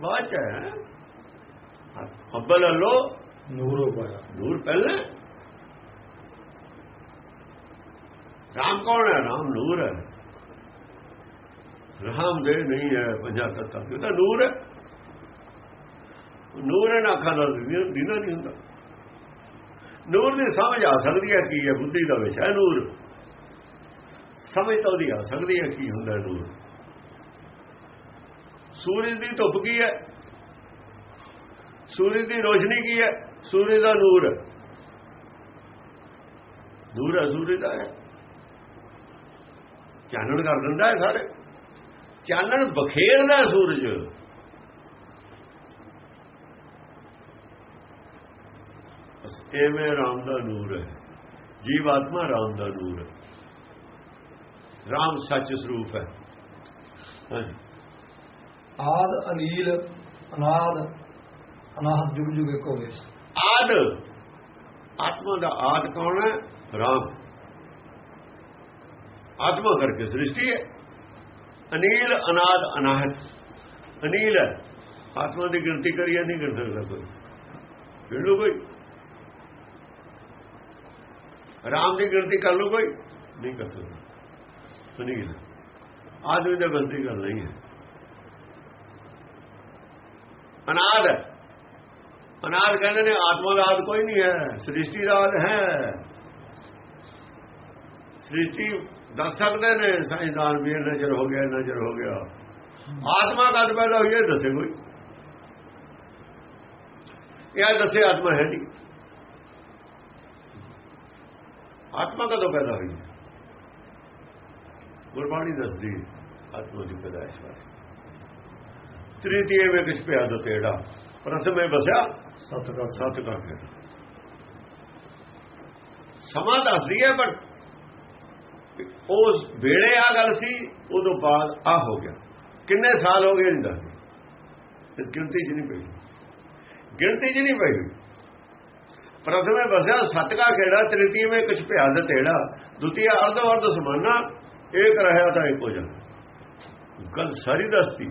ਬਾਅਦ ਚ ਹੈ ਅੱਬਲ ਅੱਲੋ ਨੂਰ ਹੋ ਪਾਇਆ ਨੂਰ ਪਹਿਲਾਂ ਰਾਮ ਕੌਣ ਹੈ? ਰਾਮ ਨੂਰ ਹੈ। ਰਾਮ ਦੇ ਨਹੀਂ ਹੈ ਪੰਜਾ ਤੱਤਾਂ। ਤੇ ਨੂਰ ਹੈ। ਨੂਰ ਹੈ ਨਾ ਨਾਲ ਦਿਨਾ ਨਹੀਂ ਹੁੰਦਾ। ਨੂਰ ਦੀ ਸਮਝ ਆ ਸਕਦੀ ਹੈ ਕੀ ਹੈ, ਬੁੱਧੀ ਦਾ ਵਿਸ਼ਾ ਹੈ ਨੂਰ। ਸਮਝ ਤਾਂ ਉਹਦੀ ਆ ਸਕਦੀ ਹੈ ਕੀ ਹੁੰਦਾ ਨੂਰ। ਸੂਰਜ ਦੀ ਧੁੱਪ ਕੀ ਹੈ? ਸੂਰਜ ਦੀ ਰੋਸ਼ਨੀ ਕੀ ਹੈ? ਸੂਰਜ ਦਾ ਨੂਰ। ਹੈ ਨੂਰ ਹੈ, ਸੂਰਜ ਦਾ ਹੈ। ਚਾਨਣ ਕਰ ਦਿੰਦਾ ਹੈ ਸਾਰੇ। ਚਾਨਣ ਬਖੇਰਦਾ ਸੂਰਜ ਬਸ ਐਵੇਂ ਰਾਮ ਦਾ ਨੂਰ ਹੈ। ਜੀਵ ਆਤਮਾ ਰਾਮ ਦਾ ਨੂਰ ਹੈ। ਰਾਮ ਸੱਚ ਸਰੂਪ ਹੈ। ਆਦ ਅਨੀਲ ਅਨਾਦ ਅਨਾਹਤ ਜੁਗ ਜੁਗ ਇੱਕੋ ਵੇਸ। ਆਦ। ਆਤਮਾ ਦਾ ਆਦ ਕੌਣ ਹੈ? ਰਾਮ। ਆਤਮਾ ਕਰਕੇ ਸ੍ਰਿਸ਼ਟੀ ਹੈ। ਅਨੀਲ ਅਨਾਦ ਅਨਾਹਤ। ਅਨੀਲ ਹੈ। ਆਤਮਾ ਦੀ ਗਿਣਤੀ ਕਰੀਏ ਨਹੀਂ ਗਿਣ ਸਕਦਾ ਕੋਈ। ਲਓ ਕੋਈ। ਰਾਮ ਦੀ ਗਿਣਤੀ ਕਰ ਲਓ ਕੋਈ। ਨਹੀਂ ਕਰ ਸਕਦਾ। ਅਨੀਲ ਆਦਮੀ ਦੇ ਬਸ ਦੀ ਗੱਲ ਨਹੀਂ ਹੈ। ਅਨਾਦ ਅਨਾਦ ਕਹਿੰਦੇ ਨੇ ਆਤਮਾ ਦਾ ਆਦ ਕੋਈ ਨਹੀਂ ਹੈ ਸ੍ਰਿਸ਼ਟੀ ਦਾ ਆਦ ਹੈ। ਸ੍ਰਿਸ਼ਟੀ ਦੱਸ ਸਕਦੇ ਨੇ ਸਾਇੰਸਦਾਨ ਵੀ ਨਜ਼ਰ ਹੋ ਗਿਆ ਨਜ਼ਰ ਹੋ ਗਿਆ। ਆਤਮਾ ਕਦ ਪੈਦਾ ਹੋਈ ਹੈ ਦੱਸੇ ਕੋਈ। ਇਹ ਦੱਸੇ ਆਤਮਾ ਹੈ ਨਹੀਂ। ਆਤਮਾ ਕਦੋਂ ਪੈਦਾ ਹੋਈ? ਗੁਰਬਾਣੀ ਦੱਸਦੀ ਆਤਮਾ ਦੀ ਪੈਦਾਇਸ਼ ਬਾਰੇ। ਤ੍ਰਿਤੀਏ ਵਿੱਚ ਕਿਛ ਪਿਆ ਦੋ ਤੇੜਾ ਪ੍ਰਥਮੇ ਬਸਿਆ ਸਤ ਦਾ ਸਤ ਕਾ ਫਿਰ ਸਮਾਂ ਦੱਸਦੀ ਹੈ ਪਰ ਉਸ ਵੇਲੇ ਆ ਗੱਲ ਸੀ ਉਦੋਂ ਬਾਅਦ ਆ ਹੋ ਗਿਆ। ਕਿੰਨੇ ਸਾਲ ਹੋ ਗਏ ਨਹੀਂ ਦੱਸਦੀ? ਗਿਣਤੀ ਨਹੀਂ ਪਈ। ਗਿਣਤੀ ਨਹੀਂ ਪਈ। ਪ੍ਰਥਮੇ ਵਸਿਆ ਸਤ ਖੇੜਾ ਤ੍ਰਿਤੀ ਵਿੱਚ ਕੁਛ ਭਿਆਦ ਤੇੜਾ, ਦੁਤੀਆ ਅਰਧ ਅਰਧ ਸਮਾਨਾ, ਇੱਕ ਰਹਿਆ ਤਾਂ ਇੱਕ ਹੋ ਜਾ ਗੱਲ ਸਾਰੀ ਦੱਸਦੀ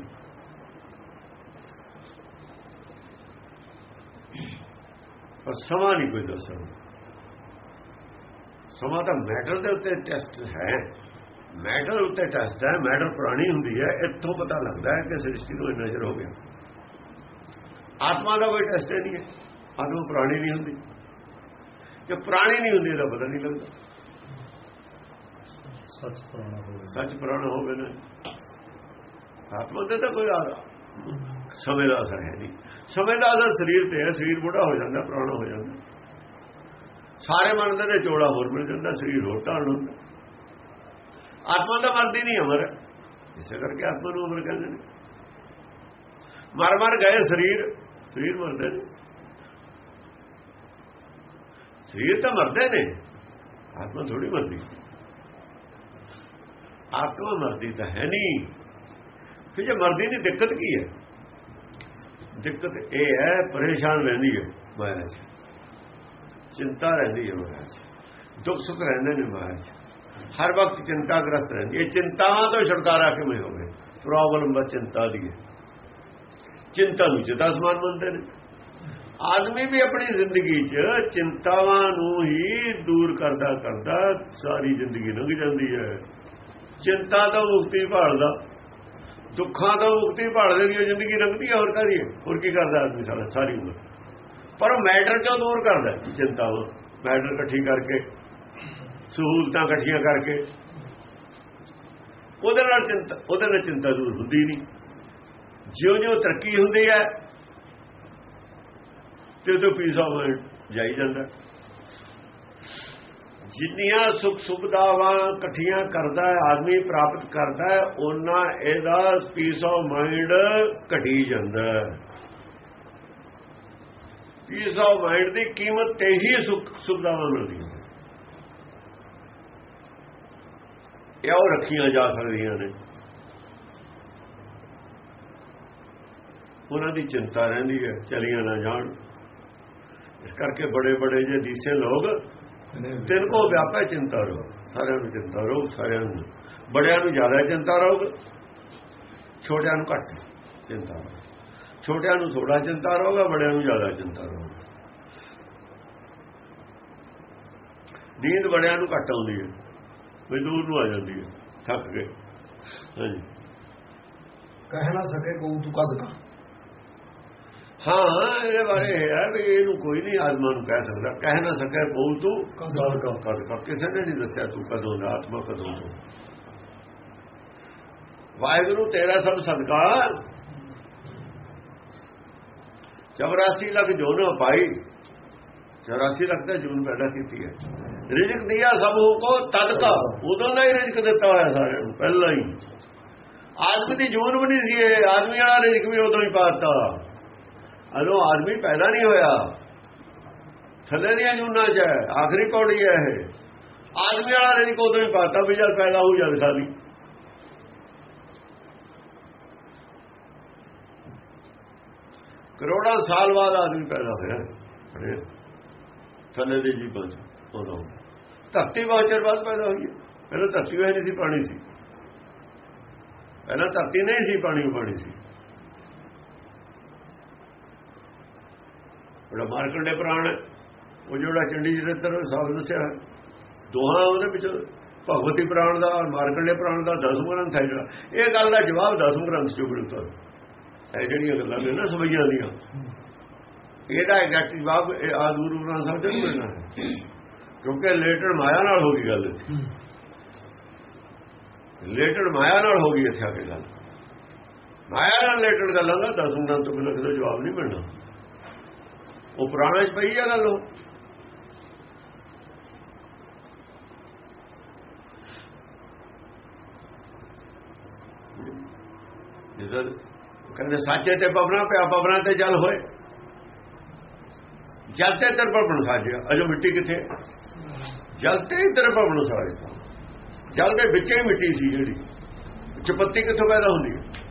ਪਰ ਸਮਾਂ ਨਹੀਂ ਕੋਈ ਦੱਸ ਸਕਦਾ ਸਮਾਂ ਤਾਂ ਮੈਟਰ ਦੇ ਉੱਤੇ ਟੈਸਟ ਹੈ। ਮੈਟਰ ਉੱਤੇ ਟੈਸਟ ਹੈ, ਮੈਟਰ ਪੁਰਾਣੀ ਹੁੰਦੀ ਹੈ। ਇੱਥੋਂ ਪਤਾ ਲੱਗਦਾ ਹੈ ਕਿ ਸ੍ਰਿਸ਼ਟੀ ਨੂੰ ਨਜ਼ਰ ਹੋ ਗਿਆ। ਆਤਮਾ ਦਾ ਕੋਈ ਟੈਸਟ ਨਹੀਂ ਹੈ। ਆਤਮਾ ਪੁਰਾਣੀ ਨਹੀਂ ਹੁੰਦੀ। ਕਿ ਪੁਰਾਣੀ ਨਹੀਂ ਹੁੰਦੀ ਇਹਦਾ ਪਤਾ ਨਹੀਂ ਲੱਗਦਾ। ਸੱਚ ਪੁਰਾਣਾ ਹੋਵੇ। ਸੱਚ ਪੁਰਾਣਾ ਹੋਵੇ ਨਾ। ਆਤਮਾ ਦੇ ਤਾਂ ਕੋਈ ਆ। ਸਮੇਂ ਦਾ ਅਸਰ ਹੈ ਨਹੀਂ। ਸਮੇਂ ਦਾ ਅਸਰ ਸਰੀਰ ਤੇ ਹੈ ਸਰੀਰ ਬੁੱਢਾ ਹੋ ਜਾਂਦਾ ਪੁਰਾਣਾ ਹੋ ਜਾਂਦਾ। ਸਾਰੇ ਮੰਨਦੇ ਨੇ ਜੋੜਾ ਹੋਰ ਮਿਲ ਜਾਂਦਾ ਸਰੀਰ ਹੋਰ ਢਾਲ ਹੁੰਦਾ। ਆਤਮਾ ਦਾ ਮਰਦੀ ਨਹੀਂ ਅਮਰ। ਇਸੇ ਕਰਕੇ ਆਤਮਾ ਨੂੰ ਅਮਰ ਕਹਿੰਦੇ ਨੇ। ਮਰ ਮਰ ਗਏ ਸਰੀਰ ਸਰੀਰ ਮਰਦੇ ਨੇ। ਸਰੀਰ ਤਾਂ ਮਰਦੇ ਨੇ ਆਤਮਾ ਥੋੜੀ ਮਰਦੀ। ਆਤਮਾ ਮਰਦੀ ਤਾਂ ਹੈ ਨਹੀਂ। ਫਿਰ ਜੇ ਮਰਦੀ ਨਹੀਂ, ਦਿੱਕਤ ਕੀ ਹੈ? ਦਿੱਕਤ ਇਹ ਹੈ, ਪਰੇਸ਼ਾਨ ਰਹਿੰਦੀ ਹੈ ਮਾਇਆ 'ਚ ਚਿੰਤਾ ਰਹਿੰਦੀ ਹੈ ਮਾਇਆ 'ਚ ਦੁੱਖ ਸੁੱਖ ਰਹਿੰਦੇ ਨੇ ਮਾਇਆ 'ਚ ਹਰ ਵਕਤ ਚਿੰਤਾਗ੍ਰਸਤ ਰਹਿੰਦੀ ਹੈ। ਚਿੰਤਾਵਾਂ ਤੋਂ ਛੁਟਕਾਰਾ ਕਿਵੇਂ ਹੋਵੇ? ਪ੍ਰੋਬਲਮ ਬਸ ਚਿੰਤਾ ਦੀ ਹੈ। ਚਿੰਤਾ ਨੂੰ ਜਿੱਦਾਂ ਸਮਾਨ ਮੰਨਦੇ ਨੇ। ਆਦਮੀ ਵੀ ਆਪਣੀ ਜ਼ਿੰਦਗੀ 'ਚ ਚਿੰਤਾਵਾਂ ਨੂੰ ਹੀ ਦੂਰ ਕਰਦਾ ਕਰਦਾ ਸਾਰੀ ਜ਼ਿੰਦਗੀ ਲੰਘ ਜਾਂਦੀ ਹੈ। ਚਿੰਤਾ ਤੋਂ ਮੁਕਤੀ ਭਾਲਦਾ, ਦੁੱਖਾਂ ਤੋਂ ਮੁਕਤੀ ਭਾਲਦੇ ਦੀ ਜ਼ਿੰਦਗੀ ਲੰਘਦੀ ਹੈ ਹੋਰ ਕਾਦੀ ਹੋਰ ਕੀ ਕਰਦਾ ਆਦਮੀ ਸਾਰਾ, ਸਾਰੀ ਉਮਰ? ਪਰ ਉਹ ਮੈਟਰ ਚੋਂ ਦੂਰ ਕਰਦਾ ਚਿੰਤਾ ਚਿੰਤਾਵਾਂ। ਮੈਟਰ ਇਕੱਠੀ ਕਰਕੇ, ਸਹੂਲਤਾਂ ਇਕੱਠੀਆਂ ਕਰਕੇ। ਉਹਦੇ ਨਾਲ ਚਿੰਤਾ, ਉਹਦੇ ਨਾਲ ਚਿੰਤਾ ਦੂਰ ਹੁੰਦੀ ਨਹੀਂ। ਜਿਉਂ-ਜਿਉਂ ਤਰੱਕੀ ਹੁੰਦੀ ਹੈ ਤੇ ਉਹ ਪੀਸ ਆਫ ਮਾਈਂਡ ਜਾਈ ਜਾਂਦਾ। ਜਿੰਨੀਆਂ ਸੁਖ ਸੁਵਿਧਾਵਾਂ ਇਕੱਠੀਆਂ ਕਰਦਾ ਹੈ, ਆਦਮੀ ਪ੍ਰਾਪਤ ਕਰਦਾ ਹੈ ਉਹਨਾਂ ਇਹਦਾ ਪੀਸ ਆਫ ਮਾਈਂਡ ਘਟੀ ਜਾਂਦਾ ਹੈ। ਪੀਸ ਆਫ ਮਾਈਂਡ ਦੀ ਕੀਮਤ ਤੇ ਹੀ ਸੁਖ ਸੁਖਦਾਵਾਂ ਮਿਲਦੀਆਂ ਇਹ ਉਹ ਰੱਖੀਆਂ ਜਾ ਸਕਦੀਆਂ ਨੇ। ਉਹਨਾਂ ਦੀ ਚਿੰਤਾ ਰਹਿੰਦੀ ਹੈ, ਚਲੀਆਂ ਨਾ ਜਾਣ। ਇਸ ਕਰਕੇ ਬੜੇ ਬੜੇ ਜੇ ਦੀਸੇ ਲੋਕ ਤਿੰਨ ਕੋ ਵਿਆਪੈ ਚਿੰਤਾ ਰੋ ਸਾਰਿਆਂ ਨੂੰ ਚਿੰਤਾ ਰੋ ਸਾਰਿਆਂ ਨੂੰ ਬੜਿਆਂ ਨੂੰ ਜ਼ਿਆਦਾ ਚਿੰਤਾ ਰਹੋ ਛੋਟਿਆਂ ਨੂੰ ਘੱਟ ਚਿੰਤਾ ਰਹੋ ਛੋਟਿਆਂ ਨੂੰ ਥੋੜਾ ਚਿੰਤਾ ਰਹੋਗਾ, ਬੜਿਆਂ ਨੂੰ ਜ਼ਿਆਦਾ ਚਿੰਤਾ ਰਹੋਗਾ। ਨੀਂਦ ਬੜਿਆਂ ਨੂੰ ਘੱਟ ਆਉਂਦੀ ਹੈ ਮਜ਼ਦੂਰ ਨੂੰ ਆ ਜਾਂਦੀ ਹੈ, ਥੱਕ ਗਏ, ਹਾਂਜੀ। ਕਹਿ ਨਾ ਸਕੇ ਕੋ ਤੂੰ ਕਦ ਕਾ ਹਾਂ ਇਹਦੇ ਬਾਰੇ ਇਹ ਹੈ ਵੀ ਇਹਨੂੰ ਕੋਈ ਨਹੀਂ ਆਤਮਾ ਨੂੰ ਕਹਿ ਸਕਦਾ। ਕਹਿ ਨਾ ਸਕੇ ਬਹੁ ਤੂੰ ਕਦ ਕਾ ਕਦ ਕਦ ਕਿਸੇ ਨੇ ਨਹੀਂ ਦੱਸਿਆ ਤੂੰ ਕਦੋਂ ਦਾ ਆਤਮਾ ਕਦੋਂ ਤੋਂ ਵਾਹਿਗੁਰੂ ਤੇਰਾ ਸਭ ਸਦਕਾ। 84 ਲੱਖ ਜੋਨ ਪਾਈ। 84 ਲੱਖ ਦਾ ਜੂਨ ਪੈਦਾ ਕੀਤੀ ਹੈ। ਰਿਜਕ ਦਿਆ ਸਭ ਕੋ ਤਦ ਕਾ ਉਦੋਂ ਦਾ ਹੀ ਰਿਜਕ ਦਿੱਤਾ ਹੋਇਆ ਸਾਰਿਆਂ ਨੂੰ ਪਹਿਲਾਂ ਹੀ। ਆਦਮੀ ਦੀ ਜੂਨ ਵੀ ਨਹੀਂ ਸੀ ਇਹ। ਆਦਮੀ ਵਾਲਾ ਰਿਜਕ ਵੀ ਉਦੋਂ ਹੀ ਪਾਤਾ ਅਦੋਂ ਆਦਮੀ ਪੈਦਾ ਨਹੀਂ ਹੋਇਆ। ਥੱਲੇ ਦੀਆਂ ਜੂਨਾਂ 'ਚ ਹੈ, ਆਖਰੀ ਪੌੜੀ ਹੈ ਇਹ। ਆਦਮੀ ਵਾਲਾ ਰਿਜਕ ਉਦੋਂ ਹੀ ਪਾਤਾ ਵੀ ਜਦ ਪੈਦਾ ਹੋ ਜਦ ਖਾਲੀ। ਕਰੋੜਾਂ ਸਾਲ ਬਾਅਦ ਆਦਮੀ ਪੈਦਾ ਹੋਇਆ। ਥੱਲੇ ਦੇ ਜੀਵਨ ਚ, ਉਦੋਂ। ਧਰਤੀ ਬਹੁਤ ਚਿਰ ਬਾਅਦ ਪੈਦਾ ਹੋਈ ਹੈ। ਪਹਿਲਾਂ ਧਰਤੀ ਹੋਈ ਨਹੀਂ ਸੀ, ਪਾਣੀ ਸੀ। ਪਹਿਲਾਂ ਧਰਤੀ ਨਹੀਂ ਸੀ, ਪਾਣੀ ਪਾਣੀ ਸੀ। ਉਹਦਾ ਮਾਰਕੰਡੇ ਪ੍ਰਾਣ ਹੈ, ਉਹ ਜਿਹੜਾ ਚੰਡੀ ਚਰਿੱਤਰ ਸਾਫ਼ ਦੱਸਿਆ ਦੋਹਾਂ ਉਹਦੇ ਵਿੱਚ ਭਗਵਤੀ ਪ੍ਰਾਣ ਦਾ ਔਰ ਮਾਰਕੰਡੇ ਪ੍ਰਾਣ ਦਾ ਦਸਮ ਗ੍ਰੰਥ ਹੈ ਜਿਹੜਾ। ਇਹ ਗੱਲ ਦਾ ਜਵਾਬ ਦਸਮ ਗ੍ਰੰਥ ਚੋਂ ਮਿਲਦਾ ਇਹ ਜਿਹੜੀਆਂ ਗੱਲਾਂ ਨੇ ਨਾ ਸਭਈਆਂ ਦੀਆਂ ਇਹਦਾ ਐਗਜ਼ੈਕਟ ਜਵਾਬ ਇਹ ਆਦੂਰ ਗ੍ਰੰਥ ਸਾਹਿਬ ਤੋਂ ਮਿਲਣਾ ਕਿਉਂਕਿ ਲੇਟਰ ਮਾਇਆ ਨਾਲ ਹੋ ਗਈ ਗੱਲ ਇੱਥੇ। ਲੇਟਰ ਮਾਇਆ ਨਾਲ ਹੋ ਗਈ ਇੱਥੇ ਆ ਕੇ ਗੱਲ। ਮਾਇਆ ਨਾਲ ਲੇਟਰ ਗੱਲਾਂ ਦਾ ਦਸਮ ਗ੍ਰੰਥ ਤੋਂ ਬਿਨਾਂ ਕਿਤੇ ਜਵਾਬ ਨਹੀਂ ਮਿਲਣਾ। ਉਹ ਪੁਰਾਣੇ ਚ ਪਈ ਆ ਗੱਲ ਉਹ। ਜਿਸਦ ਕਹਿੰਦੇ ਸਾਚੇ ਤੇ ਪਵਨਾ ਪਿਆ, ਪਵਨਾ ਤੇ ਜਲ ਹੋਏ। ਜਲ ਤੇ ਤਰ ਪਵਨ ਸਾਜਿਆ। ਅਜੋ ਮਿੱਟੀ ਕਿੱਥੇ? ਜਲ ਤੇ ਹੀ ਤਰ ਪਵਨ ਸਾਜਿਆ। ਜਲ ਦੇ ਵਿੱਚ ਹੀ ਮਿੱਟੀ ਸੀ ਜਿਹੜੀ। ਚਪੱਤੀ ਕਿੱਥੋਂ ਪੈਦਾ ਹੁੰਦੀ ਹੈ?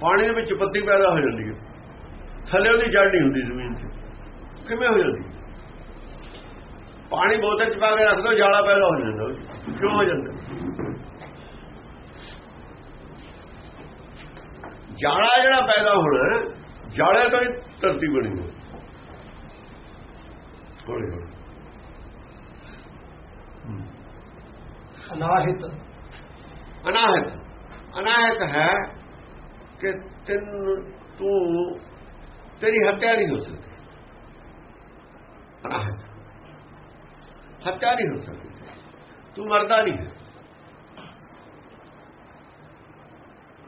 ਪਾਣੀ ਦੇ ਵਿੱਚ ਚਪੱਤੀ ਪੈਦਾ ਹੋ ਜਾਂਦੀ ਹੈ। ਥੱਲੇ ਉਹਦੀ ਜੜ ਨਹੀਂ ਹੁੰਦੀ ਜ਼ਮੀਨ 'ਚ। ਕਿਵੇਂ ਹੋ ਜਾਂਦੀ? ਪਾਣੀ ਬੋਤਲ 'ਚ ਪਾ ਕੇ ਰੱਖ ਦੋ ਜਾਲਾ ਪੈਦਾ ਹੋ ਜਾਂਦਾ। ਕਿਉਂ ਹੋ ਜਾਂਦਾ? ਜਾਲਾ ਜਿਹੜਾ ਪੈਦਾ ਹੋਣਾ ਜਾਲੇ ਤੋਂ ਹੀ ਧਰਤੀ ਬਣੀ ਹੈ ਹੌਲੀ ਹੌਲੀ। ਅਨਾਹਿਤ। ਅਨਾਹਤ। ਅਨਾਹਤ ਹੈ ਕਿ ਤਿੰਨ ਤੂੰ ਤੇਰੀ ਹੱਤਿਆ ਨਹੀਂ ਹੋ ਸਕਦੀ। ਹੱਤਿਆ ਨਹੀਂ ਹੋ ਸਕਦੀ ਤੂੰ ਮਰਦਾ ਨਹੀਂ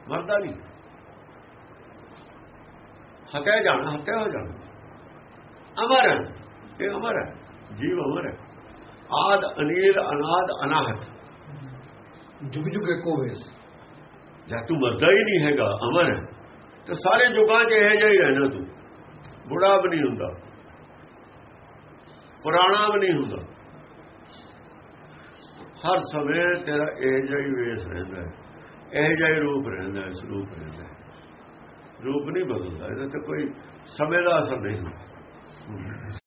ਮਰਦਾ ਨਹੀਂ ਹੱਤਿਆ ਜਾਣਾ ਹੱਤਿਆ ਹੋ ਜਾਣਾ। ਅਮਰ ਇਹ ਅਮਰ ਹੈ ਜੀਵ ਅਮਰ ਹੈ। ਆਦ ਅਨੀਲ ਅਨਾਦ ਅਨਾਹਤ। ਜੁਗ ਜੁਗ ਇੱਕੋ ਵੇਸ। ਜਾਂ ਤੂੰ ਮਰਦਾ ਹੀ ਨਹੀਂ ਹੈਗਾ ਅਮਰ ਹੈ। ਤੇ ਸਾਰੇ ਯੁਗਾਂ 'ਚ ਇਹ ਜਿਹਾ ਹੀ ਰਹਿਣਾ ਤੂੰ। ਬੁੜਾ ਵੀ ਨਹੀਂ ਹੁੰਦਾ। ਪੁਰਾਣਾ ਵੀ ਨਹੀਂ ਹੁੰਦਾ। ਹਰ ਸਮੇਂ ਤੇਰਾ ਇਹ ਜਿਹਾ ਹੀ ਵੇਸ ਰਹਿੰਦਾ ਹੈ, ਇਹ ਜਿਹਾ ਹੀ ਰੂਪ ਰਹਿੰਦਾ ਹੈ ਸਰੂਪ ਰਹਿੰਦਾ ਹੈ। ਰੂਪ ਨਹੀਂ ਬਦਲਦਾ, ਇਹਦਾ ਤੇ ਕੋਈ ਸਮੇਂ ਦਾ ਅਸਰ ਨਹੀਂ ਹੁੰਦਾ।